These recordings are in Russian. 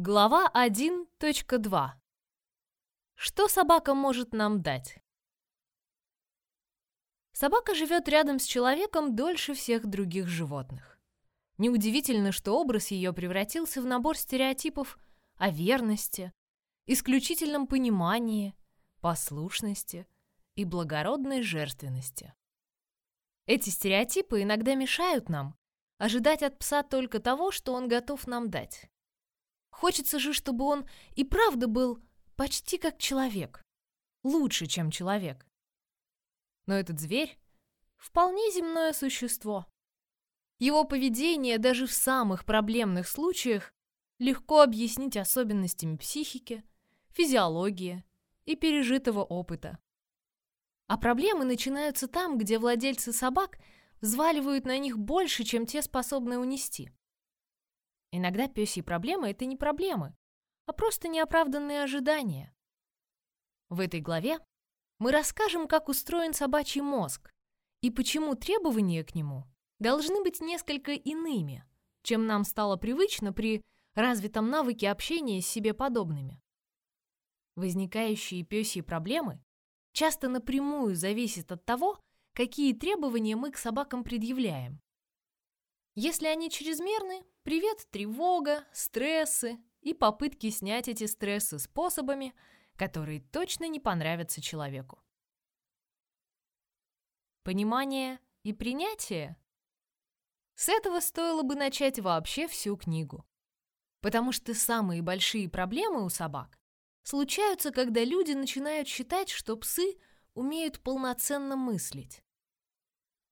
Глава 1.2. Что собака может нам дать? Собака живет рядом с человеком дольше всех других животных. Неудивительно, что образ ее превратился в набор стереотипов о верности, исключительном понимании, послушности и благородной жертвенности. Эти стереотипы иногда мешают нам ожидать от пса только того, что он готов нам дать. Хочется же, чтобы он и правда был почти как человек. Лучше, чем человек. Но этот зверь — вполне земное существо. Его поведение даже в самых проблемных случаях легко объяснить особенностями психики, физиологии и пережитого опыта. А проблемы начинаются там, где владельцы собак взваливают на них больше, чем те способны унести. Иногда пёсьи проблемы — это не проблемы, а просто неоправданные ожидания. В этой главе мы расскажем, как устроен собачий мозг и почему требования к нему должны быть несколько иными, чем нам стало привычно при развитом навыке общения с себе подобными. Возникающие пёсьи проблемы часто напрямую зависят от того, какие требования мы к собакам предъявляем. Если они чрезмерны, Привет, тревога, стрессы и попытки снять эти стрессы способами, которые точно не понравятся человеку. Понимание и принятие? С этого стоило бы начать вообще всю книгу. Потому что самые большие проблемы у собак случаются, когда люди начинают считать, что псы умеют полноценно мыслить.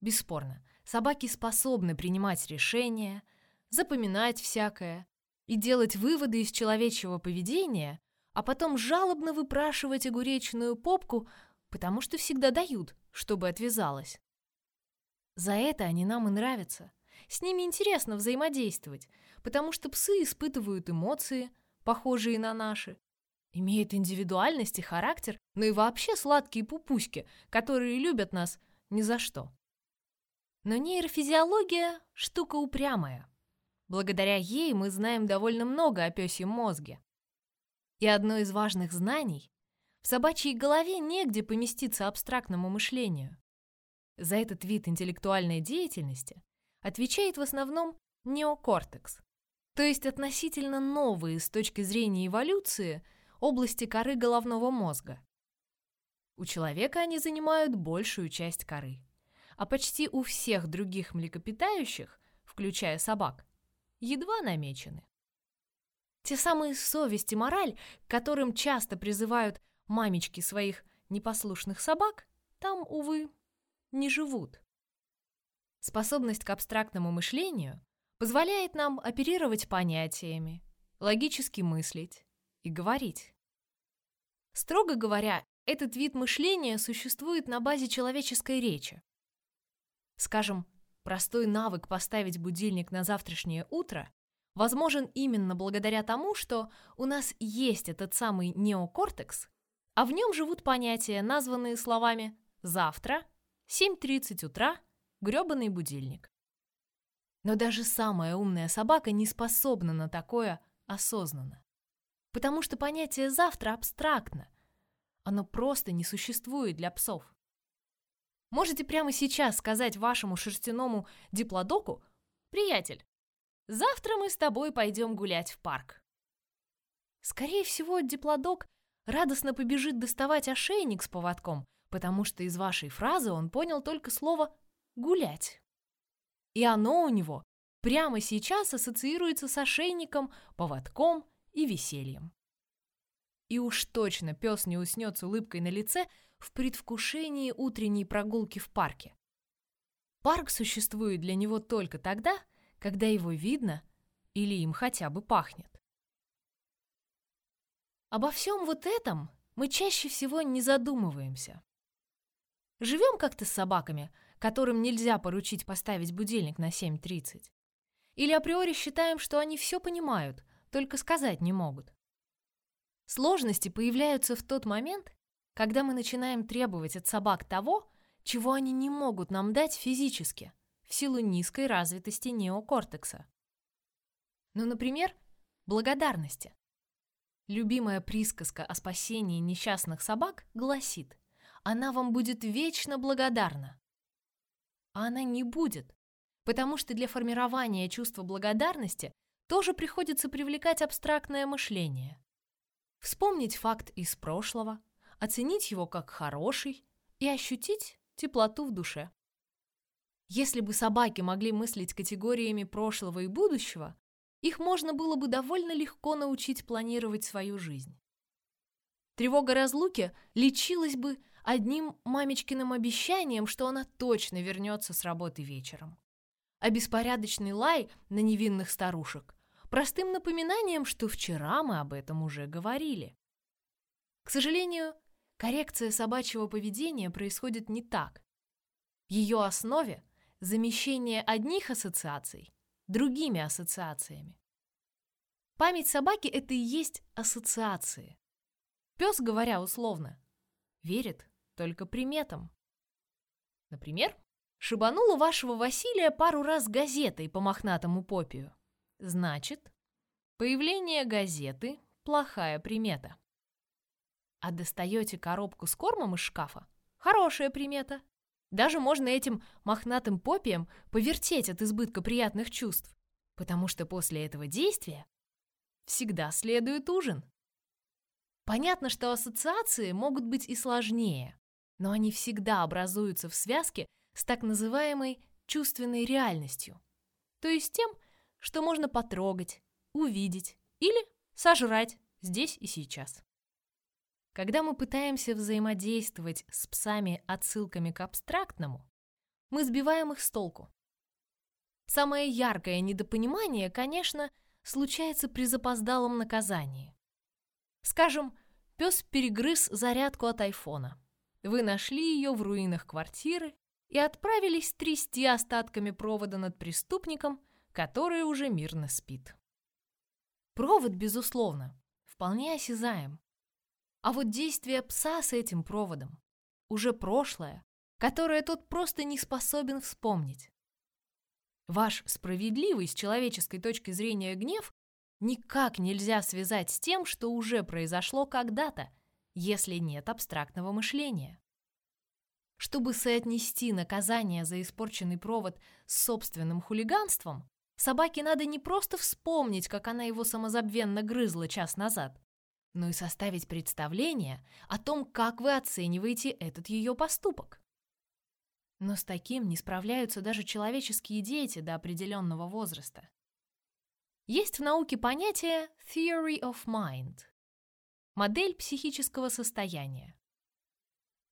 Бесспорно, собаки способны принимать решения – запоминать всякое и делать выводы из человечьего поведения, а потом жалобно выпрашивать огуречную попку, потому что всегда дают, чтобы отвязалась. За это они нам и нравятся. С ними интересно взаимодействовать, потому что псы испытывают эмоции, похожие на наши, имеют индивидуальность и характер, но и вообще сладкие пупуськи, которые любят нас ни за что. Но нейрофизиология – штука упрямая. Благодаря ей мы знаем довольно много о пёсьем мозге. И одно из важных знаний – в собачьей голове негде поместиться абстрактному мышлению. За этот вид интеллектуальной деятельности отвечает в основном неокортекс, то есть относительно новые с точки зрения эволюции области коры головного мозга. У человека они занимают большую часть коры, а почти у всех других млекопитающих, включая собак, едва намечены. Те самые совесть и мораль, к которым часто призывают мамечки своих непослушных собак, там, увы, не живут. Способность к абстрактному мышлению позволяет нам оперировать понятиями, логически мыслить и говорить. Строго говоря, этот вид мышления существует на базе человеческой речи. Скажем, Простой навык поставить будильник на завтрашнее утро возможен именно благодаря тому, что у нас есть этот самый неокортекс, а в нем живут понятия, названные словами «завтра», «7.30 утра», «грёбаный будильник». Но даже самая умная собака не способна на такое осознанно. Потому что понятие «завтра» абстрактно. Оно просто не существует для псов. Можете прямо сейчас сказать вашему шерстяному диплодоку, «Приятель, завтра мы с тобой пойдем гулять в парк». Скорее всего, диплодок радостно побежит доставать ошейник с поводком, потому что из вашей фразы он понял только слово «гулять». И оно у него прямо сейчас ассоциируется с ошейником, поводком и весельем. И уж точно пес не уснет с улыбкой на лице, в предвкушении утренней прогулки в парке. Парк существует для него только тогда, когда его видно или им хотя бы пахнет. Обо всем вот этом мы чаще всего не задумываемся. Живем как-то с собаками, которым нельзя поручить поставить будильник на 7.30. Или априори считаем, что они все понимают, только сказать не могут. Сложности появляются в тот момент, когда мы начинаем требовать от собак того, чего они не могут нам дать физически, в силу низкой развитости неокортекса. Ну, например, благодарности. Любимая присказка о спасении несчастных собак гласит «Она вам будет вечно благодарна». А она не будет, потому что для формирования чувства благодарности тоже приходится привлекать абстрактное мышление. Вспомнить факт из прошлого, оценить его как хороший и ощутить теплоту в душе. Если бы собаки могли мыслить категориями прошлого и будущего, их можно было бы довольно легко научить планировать свою жизнь. Тревога разлуки лечилась бы одним мамечкиным обещанием, что она точно вернется с работы вечером. А беспорядочный лай на невинных старушек – простым напоминанием, что вчера мы об этом уже говорили. К сожалению, коррекция собачьего поведения происходит не так. В ее основе замещение одних ассоциаций другими ассоциациями. Память собаки – это и есть ассоциации. Пес, говоря условно, верит только приметам. Например, шибанула вашего Василия пару раз газетой по мохнатому попию. Значит, появление газеты – плохая примета. А достаете коробку с кормом из шкафа – хорошая примета. Даже можно этим мохнатым попием повертеть от избытка приятных чувств, потому что после этого действия всегда следует ужин. Понятно, что ассоциации могут быть и сложнее, но они всегда образуются в связке с так называемой чувственной реальностью, то есть тем, что можно потрогать, увидеть или сожрать здесь и сейчас. Когда мы пытаемся взаимодействовать с псами отсылками к абстрактному, мы сбиваем их с толку. Самое яркое недопонимание, конечно, случается при запоздалом наказании. Скажем, пес перегрыз зарядку от айфона. Вы нашли ее в руинах квартиры и отправились трясти остатками провода над преступником, который уже мирно спит. Провод, безусловно, вполне осязаем. А вот действие пса с этим проводом уже прошлое, которое тот просто не способен вспомнить. Ваш справедливый с человеческой точки зрения гнев никак нельзя связать с тем, что уже произошло когда-то, если нет абстрактного мышления. Чтобы соотнести наказание за испорченный провод с собственным хулиганством, собаке надо не просто вспомнить, как она его самозабвенно грызла час назад, но и составить представление о том, как вы оцениваете этот ее поступок. Но с таким не справляются даже человеческие дети до определенного возраста. Есть в науке понятие theory of mind – модель психического состояния.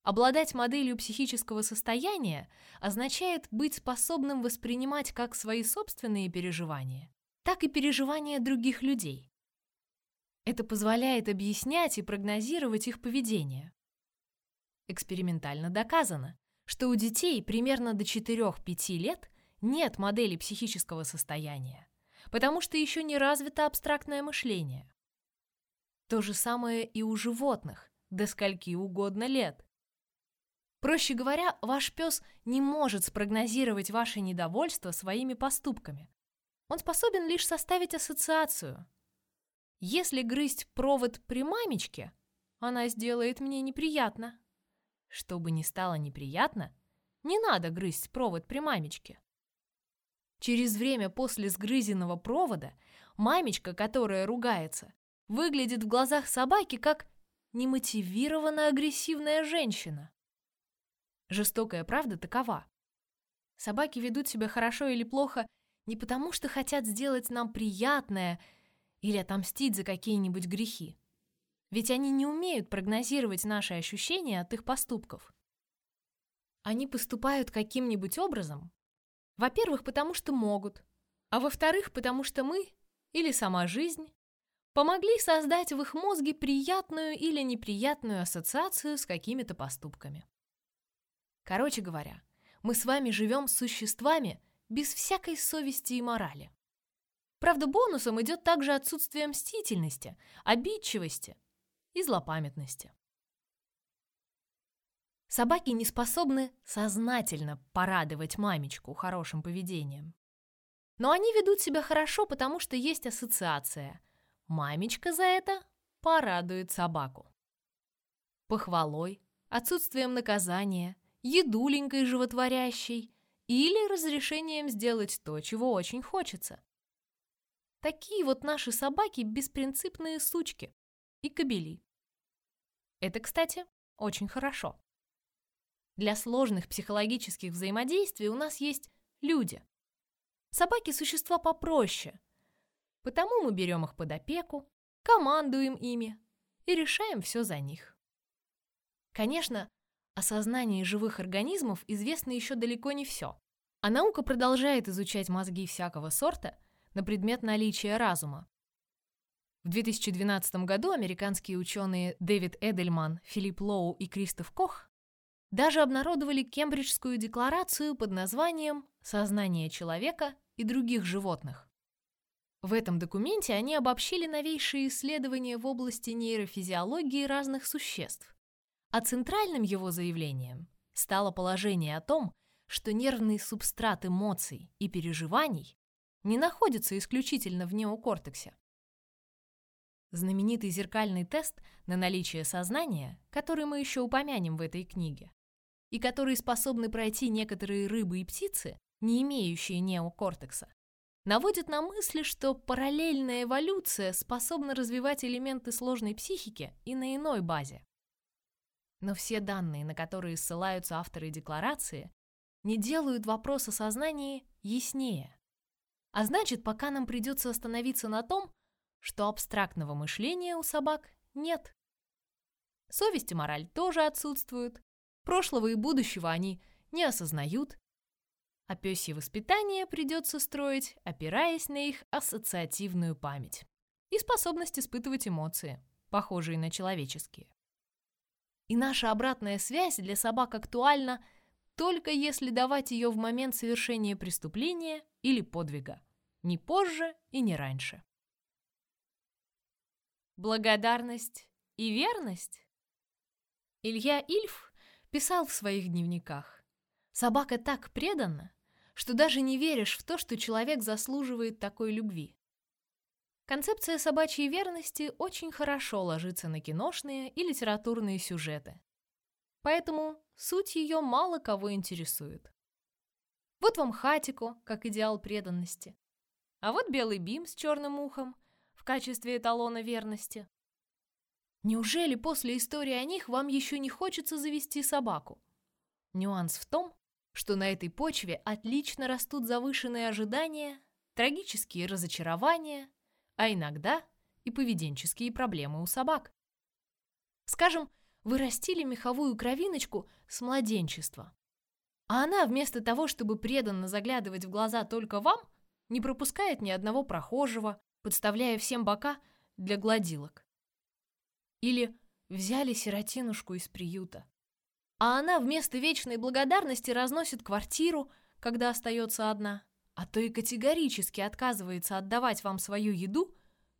Обладать моделью психического состояния означает быть способным воспринимать как свои собственные переживания, так и переживания других людей, это позволяет объяснять и прогнозировать их поведение. Экспериментально доказано, что у детей примерно до 4-5 лет нет модели психического состояния, потому что еще не развито абстрактное мышление. То же самое и у животных, до скольки угодно лет. Проще говоря, ваш пес не может спрогнозировать ваше недовольство своими поступками. Он способен лишь составить ассоциацию, если грызть провод при мамечке, она сделает мне неприятно. Чтобы не стало неприятно, не надо грызть провод при мамечке. Через время после сгрызенного провода мамечка, которая ругается, выглядит в глазах собаки как немотивированно агрессивная женщина. Жестокая правда такова. Собаки ведут себя хорошо или плохо не потому, что хотят сделать нам приятное – или отомстить за какие-нибудь грехи. Ведь они не умеют прогнозировать наши ощущения от их поступков. Они поступают каким-нибудь образом, во-первых, потому что могут, а во-вторых, потому что мы или сама жизнь помогли создать в их мозге приятную или неприятную ассоциацию с какими-то поступками. Короче говоря, мы с вами живем существами без всякой совести и морали. Правда, бонусом идет также отсутствие мстительности, обидчивости и злопамятности. Собаки не способны сознательно порадовать мамечку хорошим поведением. Но они ведут себя хорошо, потому что есть ассоциация. мамечка за это порадует собаку. Похвалой, отсутствием наказания, едуленькой животворящей или разрешением сделать то, чего очень хочется. Такие вот наши собаки беспринципные сучки и кобели. Это, кстати, очень хорошо. Для сложных психологических взаимодействий у нас есть люди. Собаки – существа попроще, потому мы берем их под опеку, командуем ими и решаем все за них. Конечно, о сознании живых организмов известно еще далеко не все, а наука продолжает изучать мозги всякого сорта на предмет наличия разума. В 2012 году американские ученые Дэвид Эдельман, Филипп Лоу и Кристоф Кох даже обнародовали Кембриджскую декларацию под названием «Сознание человека и других животных». В этом документе они обобщили новейшие исследования в области нейрофизиологии разных существ. А центральным его заявлением стало положение о том, что нервный субстрат эмоций и переживаний не находится исключительно в неокортексе. Знаменитый зеркальный тест на наличие сознания, который мы еще упомянем в этой книге, и который способны пройти некоторые рыбы и птицы, не имеющие неокортекса, наводит на мысли, что параллельная эволюция способна развивать элементы сложной психики и на иной базе. Но все данные, на которые ссылаются авторы декларации, не делают вопрос о сознании яснее. А значит, пока нам придется остановиться на том, что абстрактного мышления у собак нет. Совесть и мораль тоже отсутствуют, прошлого и будущего они не осознают, а пёсье воспитание придется строить, опираясь на их ассоциативную память и способность испытывать эмоции, похожие на человеческие. И наша обратная связь для собак актуальна только если давать ее в момент совершения преступления или подвига, не позже и не раньше. Благодарность и верность? Илья Ильф писал в своих дневниках. Собака так предана, что даже не веришь в то, что человек заслуживает такой любви. Концепция собачьей верности очень хорошо ложится на киношные и литературные сюжеты. Поэтому суть ее мало кого интересует. Вот вам Хатико, как идеал преданности. А вот белый бим с черным ухом, качестве эталона верности. Неужели после истории о них вам еще не хочется завести собаку? Нюанс в том, что на этой почве отлично растут завышенные ожидания, трагические разочарования, а иногда и поведенческие проблемы у собак. Скажем, вы растили меховую кровиночку с младенчества, а она вместо того, чтобы преданно заглядывать в глаза только вам, не пропускает ни одного прохожего, подставляя всем бока для гладилок. Или взяли сиротинушку из приюта. А она вместо вечной благодарности разносит квартиру, когда остается одна, а то и категорически отказывается отдавать вам свою еду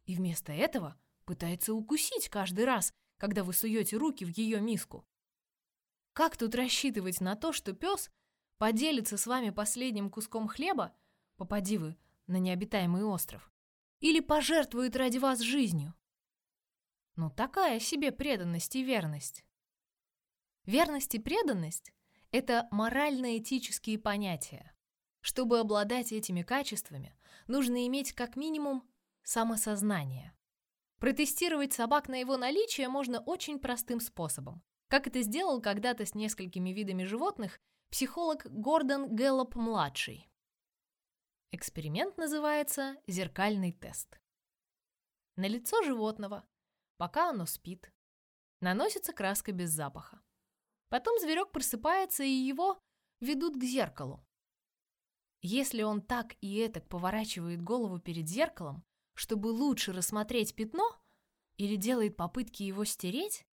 и вместо этого пытается укусить каждый раз, когда вы суете руки в ее миску. Как тут рассчитывать на то, что пес поделится с вами последним куском хлеба, попади вы на необитаемый остров, или пожертвует ради вас жизнью. Ну, такая себе преданность и верность. Верность и преданность – это морально-этические понятия. Чтобы обладать этими качествами, нужно иметь как минимум самосознание. Протестировать собак на его наличие можно очень простым способом, как это сделал когда-то с несколькими видами животных психолог Гордон Гэллоп-младший. Эксперимент называется «зеркальный тест». На лицо животного, пока оно спит, наносится краска без запаха. Потом зверек просыпается, и его ведут к зеркалу. Если он так и этак поворачивает голову перед зеркалом, чтобы лучше рассмотреть пятно, или делает попытки его стереть,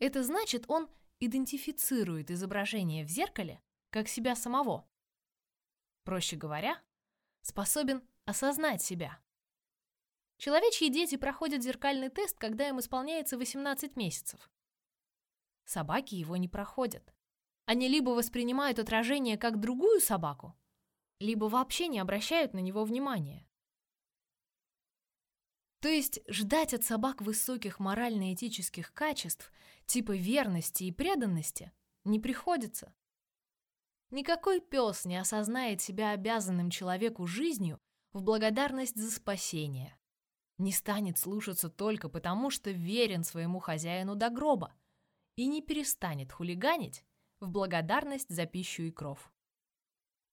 это значит, он идентифицирует изображение в зеркале как себя самого. Проще говоря, способен осознать себя. Человечьи дети проходят зеркальный тест, когда им исполняется 18 месяцев. Собаки его не проходят. Они либо воспринимают отражение как другую собаку, либо вообще не обращают на него внимания. То есть ждать от собак высоких морально-этических качеств, типа верности и преданности, не приходится. Никакой пес не осознает себя обязанным человеку жизнью в благодарность за спасение. Не станет слушаться только потому, что верен своему хозяину до гроба и не перестанет хулиганить в благодарность за пищу и кров.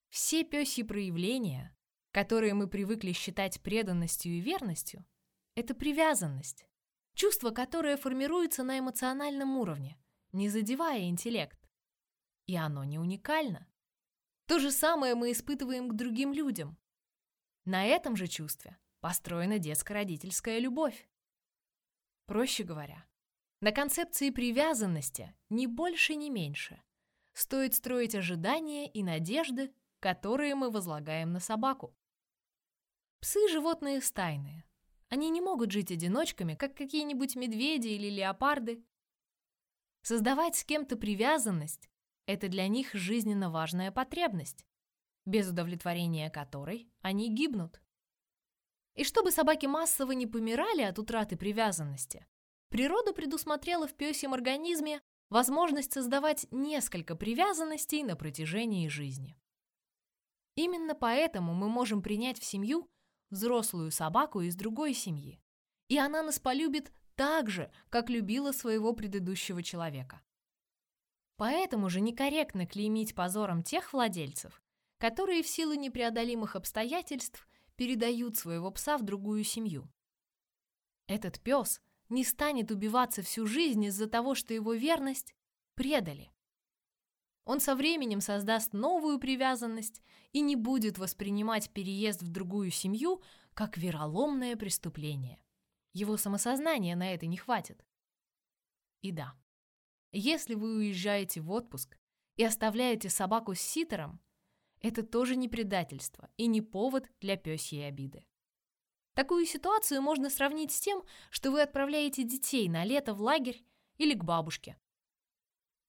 Все пёсьи проявления, которые мы привыкли считать преданностью и верностью, это привязанность, чувство, которое формируется на эмоциональном уровне, не задевая интеллект. И оно не уникально. То же самое мы испытываем к другим людям. На этом же чувстве построена детско-родительская любовь. Проще говоря, на концепции привязанности ни больше, ни меньше стоит строить ожидания и надежды, которые мы возлагаем на собаку. Псы – животные стайные. Они не могут жить одиночками, как какие-нибудь медведи или леопарды. Создавать с кем-то привязанность это для них жизненно важная потребность, без удовлетворения которой они гибнут. И чтобы собаки массово не помирали от утраты привязанности, природа предусмотрела в пёсьем организме возможность создавать несколько привязанностей на протяжении жизни. Именно поэтому мы можем принять в семью взрослую собаку из другой семьи, и она нас полюбит так же, как любила своего предыдущего человека. Поэтому же некорректно клеймить позором тех владельцев, которые в силу непреодолимых обстоятельств передают своего пса в другую семью. Этот пес не станет убиваться всю жизнь из-за того, что его верность предали. Он со временем создаст новую привязанность и не будет воспринимать переезд в другую семью как вероломное преступление. Его самосознания на это не хватит. И да, если вы уезжаете в отпуск и оставляете собаку с ситером, это тоже не предательство и не повод для пёсьей обиды. Такую ситуацию можно сравнить с тем, что вы отправляете детей на лето в лагерь или к бабушке.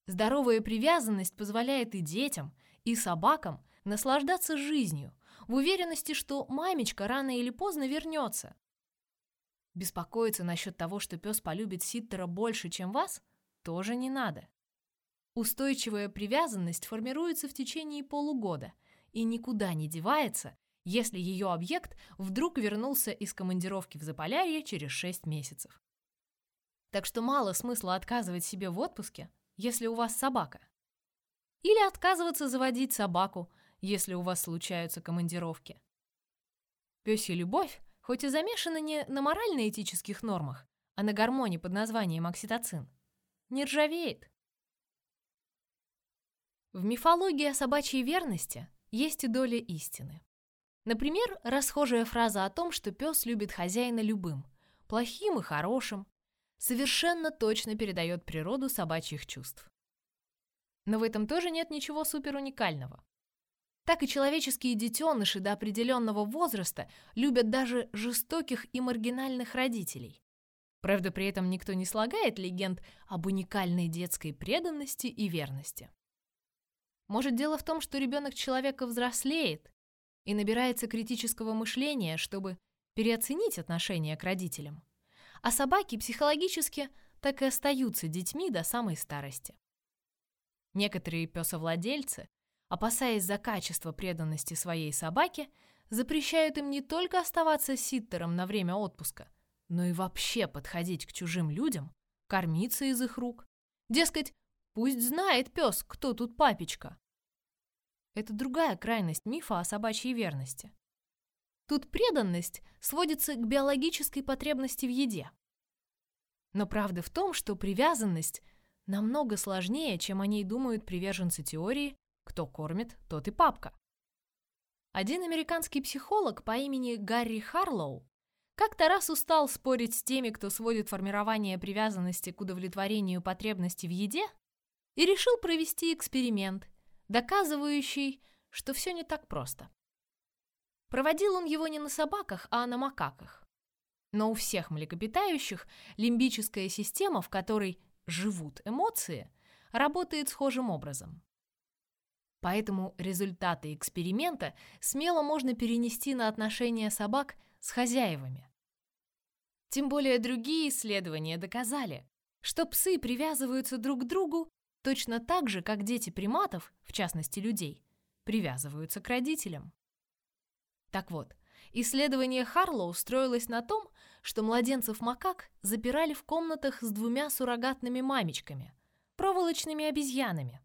Здоровая привязанность позволяет и детям, и собакам наслаждаться жизнью, в уверенности, что мамечка рано или поздно вернется. Беспокоиться насчет того, что пес полюбит ситтера больше, чем вас – тоже не надо. Устойчивая привязанность формируется в течение полугода и никуда не девается, если ее объект вдруг вернулся из командировки в Заполярье через 6 месяцев. Так что мало смысла отказывать себе в отпуске, если у вас собака. Или отказываться заводить собаку, если у вас случаются командировки. Пёсья любовь, хоть и замешана не на морально-этических нормах, а на гормоне под названием окситоцин, не ржавеет. В мифологии о собачьей верности есть и доля истины. Например, расхожая фраза о том, что пес любит хозяина любым, плохим и хорошим, совершенно точно передает природу собачьих чувств. Но в этом тоже нет ничего суперуникального. Так и человеческие детеныши до определенного возраста любят даже жестоких и маргинальных родителей, Правда, при этом никто не слагает легенд об уникальной детской преданности и верности. Может, дело в том, что ребенок человека взрослеет и набирается критического мышления, чтобы переоценить отношение к родителям. А собаки психологически так и остаются детьми до самой старости. Некоторые песовладельцы, опасаясь за качество преданности своей собаке, запрещают им не только оставаться ситтером на время отпуска, но и вообще подходить к чужим людям, кормиться из их рук. Дескать, пусть знает пес, кто тут папечка. Это другая крайность мифа о собачьей верности. Тут преданность сводится к биологической потребности в еде. Но правда в том, что привязанность намного сложнее, чем о ней думают приверженцы теории «кто кормит, тот и папка». Один американский психолог по имени Гарри Харлоу как-то раз устал спорить с теми, кто сводит формирование привязанности к удовлетворению потребностей в еде, и решил провести эксперимент, доказывающий, что все не так просто. Проводил он его не на собаках, а на макаках. Но у всех млекопитающих лимбическая система, в которой живут эмоции, работает схожим образом. Поэтому результаты эксперимента смело можно перенести на отношения собак с хозяевами. Тем более другие исследования доказали, что псы привязываются друг к другу точно так же, как дети приматов, в частности людей, привязываются к родителям. Так вот, исследование Харлоу строилось на том, что младенцев макак запирали в комнатах с двумя суррогатными мамечками, проволочными обезьянами.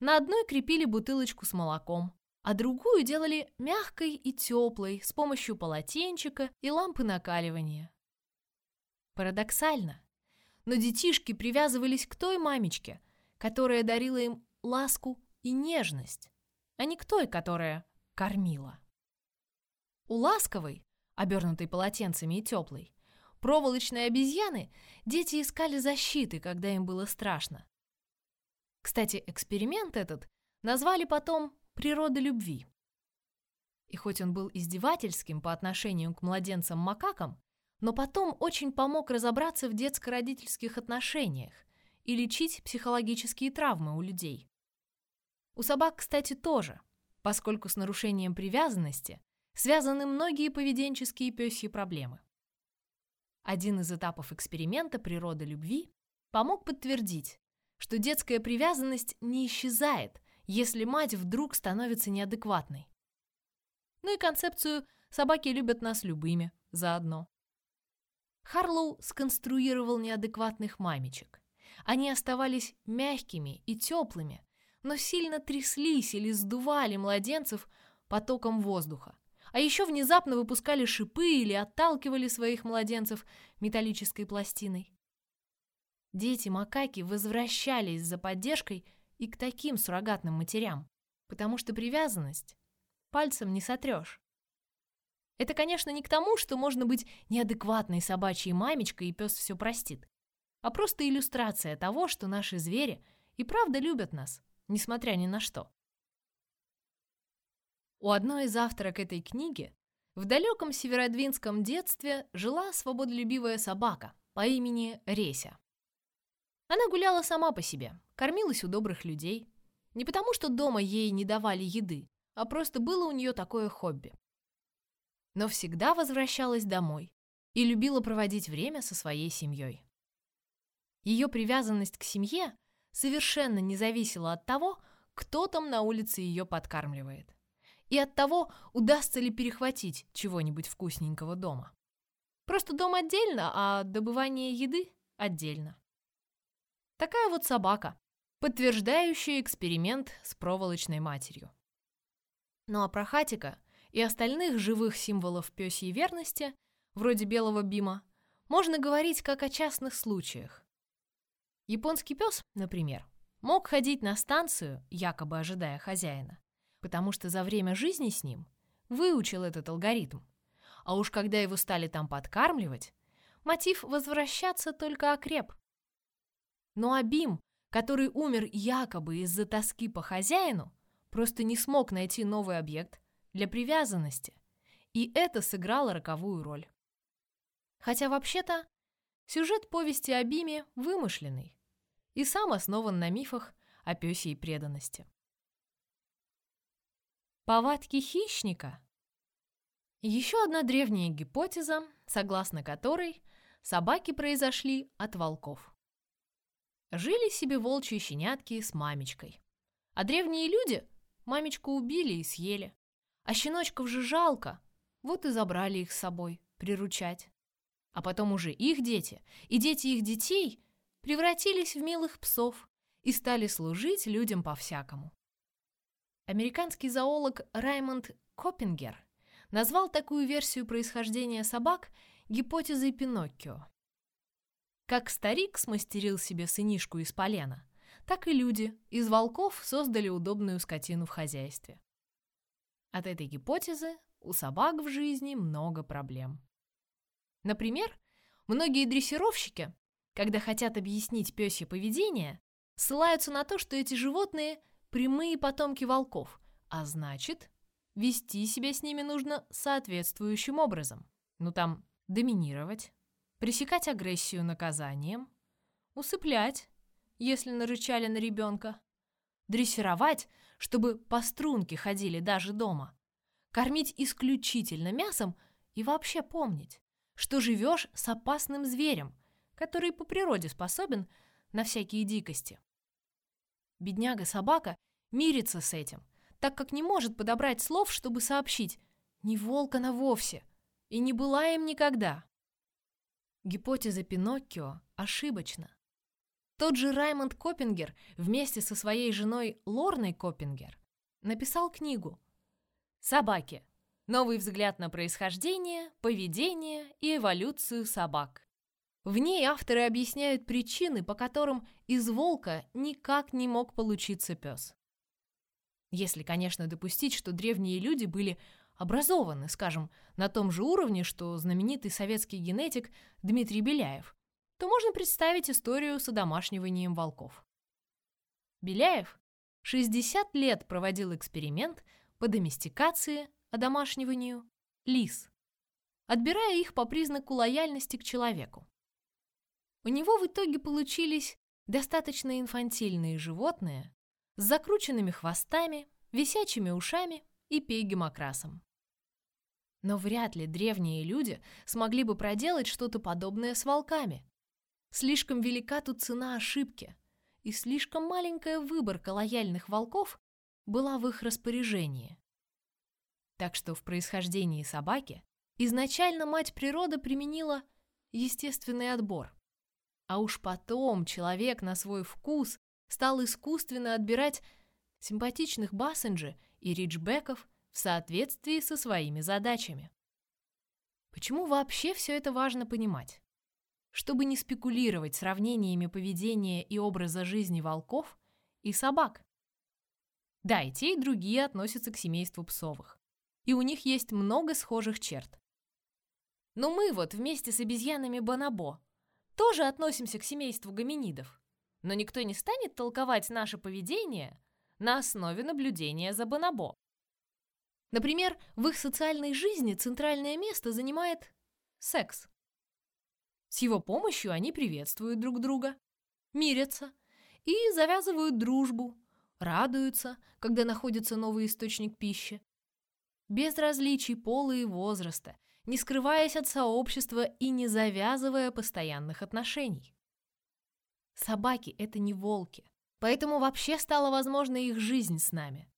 На одной крепили бутылочку с молоком, а другую делали мягкой и теплой с помощью полотенчика и лампы накаливания. Парадоксально, но детишки привязывались к той мамечке, которая дарила им ласку и нежность, а не к той, которая кормила. У ласковой, обернутой полотенцами и теплой, проволочной обезьяны дети искали защиты, когда им было страшно. Кстати, эксперимент этот назвали потом «природа любви». И хоть он был издевательским по отношению к младенцам-макакам, но потом очень помог разобраться в детско-родительских отношениях и лечить психологические травмы у людей. У собак, кстати, тоже, поскольку с нарушением привязанности связаны многие поведенческие пёсьи проблемы. Один из этапов эксперимента «Природа любви» помог подтвердить, что детская привязанность не исчезает, если мать вдруг становится неадекватной. Ну и концепцию «собаки любят нас любыми» заодно. Харлоу сконструировал неадекватных мамечек. Они оставались мягкими и теплыми, но сильно тряслись или сдували младенцев потоком воздуха. А еще внезапно выпускали шипы или отталкивали своих младенцев металлической пластиной. Дети-макаки возвращались за поддержкой и к таким суррогатным матерям, потому что привязанность пальцем не сотрешь. Это, конечно, не к тому, что можно быть неадекватной собачьей мамечкой и пес все простит, а просто иллюстрация того, что наши звери и правда любят нас, несмотря ни на что. У одной из авторок этой книги в далеком северодвинском детстве жила свободолюбивая собака по имени Реся. Она гуляла сама по себе, кормилась у добрых людей. Не потому, что дома ей не давали еды, а просто было у нее такое хобби. Но всегда возвращалась домой и любила проводить время со своей семьей. Ее привязанность к семье совершенно не зависела от того, кто там на улице ее подкармливает, и от того, удастся ли перехватить чего-нибудь вкусненького дома. Просто дом отдельно, а добывание еды отдельно. Такая вот собака, подтверждающая эксперимент с проволочной матерью. Ну а про Хатика и остальных живых символов пёсьей верности, вроде белого бима, можно говорить как о частных случаях. Японский пес, например, мог ходить на станцию, якобы ожидая хозяина, потому что за время жизни с ним выучил этот алгоритм. А уж когда его стали там подкармливать, мотив возвращаться только окреп. Но Абим, который умер якобы из-за тоски по хозяину, просто не смог найти новый объект для привязанности, и это сыграло роковую роль. Хотя вообще-то сюжет повести о Биме вымышленный и сам основан на мифах о пёсей преданности. Повадки хищника Еще одна древняя гипотеза, согласно которой собаки произошли от волков. Жили себе волчьи щенятки с мамечкой. А древние люди мамечку убили и съели. А щеночков же жалко, вот и забрали их с собой, приручать. А потом уже их дети и дети их детей превратились в милых псов и стали служить людям по-всякому. Американский зоолог Раймонд Коппингер назвал такую версию происхождения собак гипотезой Пиноккио. Как старик смастерил себе сынишку из полена, так и люди из волков создали удобную скотину в хозяйстве. От этой гипотезы у собак в жизни много проблем. Например, многие дрессировщики, когда хотят объяснить пёсье поведение, ссылаются на то, что эти животные – прямые потомки волков, а значит, вести себя с ними нужно соответствующим образом. Ну там, доминировать, пресекать агрессию наказанием, усыплять, если нарычали на ребенка, дрессировать, чтобы по струнке ходили даже дома, кормить исключительно мясом и вообще помнить, что живешь с опасным зверем, который по природе способен на всякие дикости. Бедняга-собака мирится с этим, так как не может подобрать слов, чтобы сообщить «не волк она вовсе» и не была им никогда. Гипотеза Пиноккио ошибочна. Тот же Раймонд Коппингер вместе со своей женой Лорной Коппингер написал книгу «Собаки. Новый взгляд на происхождение, поведение и эволюцию собак». В ней авторы объясняют причины, по которым из волка никак не мог получиться пес. Если, конечно, допустить, что древние люди были образованы, скажем, на том же уровне, что знаменитый советский генетик Дмитрий Беляев, то можно представить историю с одомашниванием волков. Беляев 60 лет проводил эксперимент по доместикации, одомашниванию лис, отбирая их по признаку лояльности к человеку. У него в итоге получились достаточно инфантильные животные с закрученными хвостами, висячими ушами и пейгемокрасом. Но вряд ли древние люди смогли бы проделать что-то подобное с волками. Слишком велика тут цена ошибки, и слишком маленькая выборка лояльных волков была в их распоряжении. Так что в происхождении собаки изначально мать природа применила естественный отбор. А уж потом человек на свой вкус стал искусственно отбирать симпатичных бассенджи и риджбеков в соответствии со своими задачами. Почему вообще все это важно понимать? Чтобы не спекулировать сравнениями поведения и образа жизни волков и собак. Да, и те, и другие относятся к семейству псовых. И у них есть много схожих черт. Но мы вот вместе с обезьянами Бонобо тоже относимся к семейству гоминидов, но никто не станет толковать наше поведение на основе наблюдения за бонобо. Например, в их социальной жизни центральное место занимает секс. С его помощью они приветствуют друг друга, мирятся и завязывают дружбу, радуются, когда находится новый источник пищи. Без различий пола и возраста, не скрываясь от сообщества и не завязывая постоянных отношений. Собаки — это не волки, поэтому вообще стала возможна их жизнь с нами.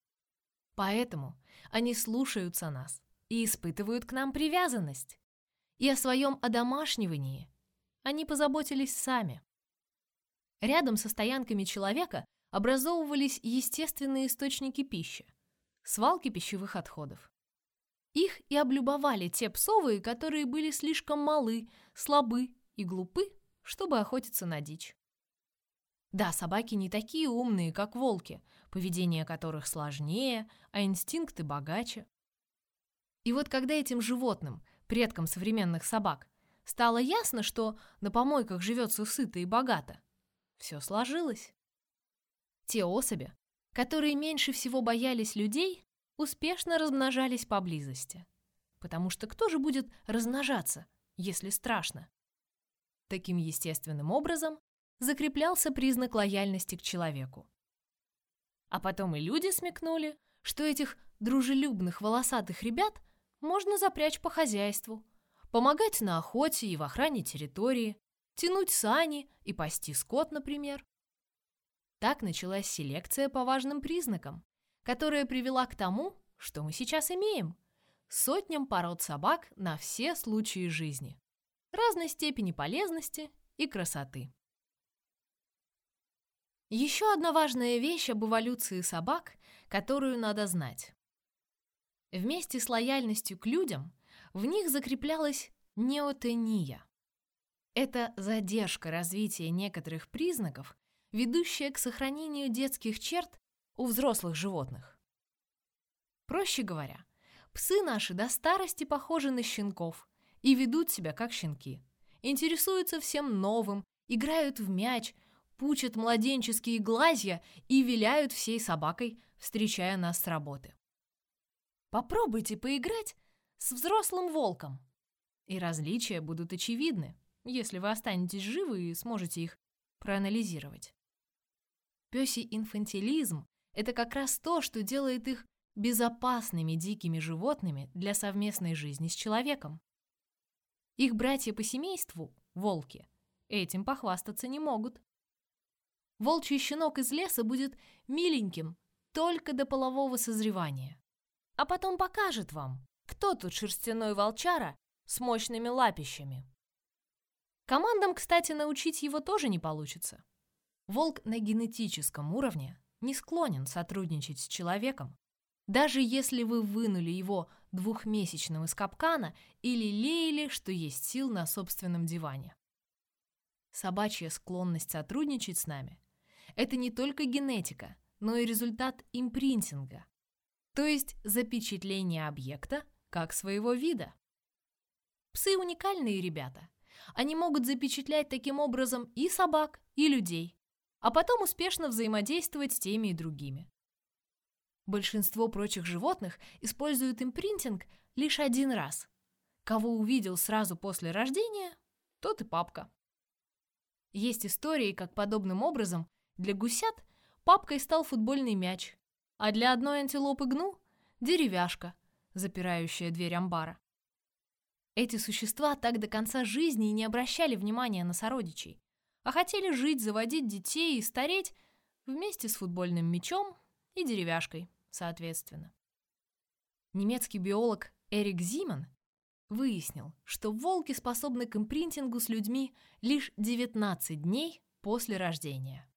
Поэтому они слушаются нас и испытывают к нам привязанность. И о своем одомашнивании они позаботились сами. Рядом со стоянками человека образовывались естественные источники пищи, свалки пищевых отходов. Их и облюбовали те псовые, которые были слишком малы, слабы и глупы, чтобы охотиться на дичь. Да, собаки не такие умные, как волки, поведение которых сложнее, а инстинкты богаче. И вот когда этим животным, предкам современных собак, стало ясно, что на помойках живется сыто и богато, все сложилось. Те особи, которые меньше всего боялись людей, успешно размножались поблизости. Потому что кто же будет размножаться, если страшно? Таким естественным образом закреплялся признак лояльности к человеку. А потом и люди смекнули, что этих дружелюбных волосатых ребят можно запрячь по хозяйству, помогать на охоте и в охране территории, тянуть сани и пасти скот, например. Так началась селекция по важным признакам, которая привела к тому, что мы сейчас имеем – сотням пород собак на все случаи жизни, разной степени полезности и красоты. Еще одна важная вещь об эволюции собак, которую надо знать. Вместе с лояльностью к людям в них закреплялась неотения. Это задержка развития некоторых признаков, ведущая к сохранению детских черт у взрослых животных. Проще говоря, псы наши до старости похожи на щенков и ведут себя как щенки. Интересуются всем новым, играют в мяч, пучат младенческие глазья и виляют всей собакой, встречая нас с работы. Попробуйте поиграть с взрослым волком. И различия будут очевидны, если вы останетесь живы и сможете их проанализировать. Пёсий инфантилизм – это как раз то, что делает их безопасными дикими животными для совместной жизни с человеком. Их братья по семейству, волки, этим похвастаться не могут. Волчий щенок из леса будет миленьким только до полового созревания. А потом покажет вам, кто тут шерстяной волчара с мощными лапищами. Командам, кстати, научить его тоже не получится. Волк на генетическом уровне не склонен сотрудничать с человеком, даже если вы вынули его двухмесячным из капкана или леяли, что есть сил на собственном диване. Собачья склонность сотрудничать с нами – это не только генетика, но и результат импринтинга, то есть запечатление объекта как своего вида. Псы уникальные ребята. Они могут запечатлять таким образом и собак, и людей, а потом успешно взаимодействовать с теми и другими. Большинство прочих животных используют импринтинг лишь один раз. Кого увидел сразу после рождения, тот и папка. Есть истории, как подобным образом для гусят папкой стал футбольный мяч, а для одной антилопы гну – деревяшка, запирающая дверь амбара. Эти существа так до конца жизни и не обращали внимания на сородичей, а хотели жить, заводить детей и стареть вместе с футбольным мячом и деревяшкой, соответственно. Немецкий биолог Эрик Зиман выяснил, что волки способны к импринтингу с людьми лишь 19 дней после рождения.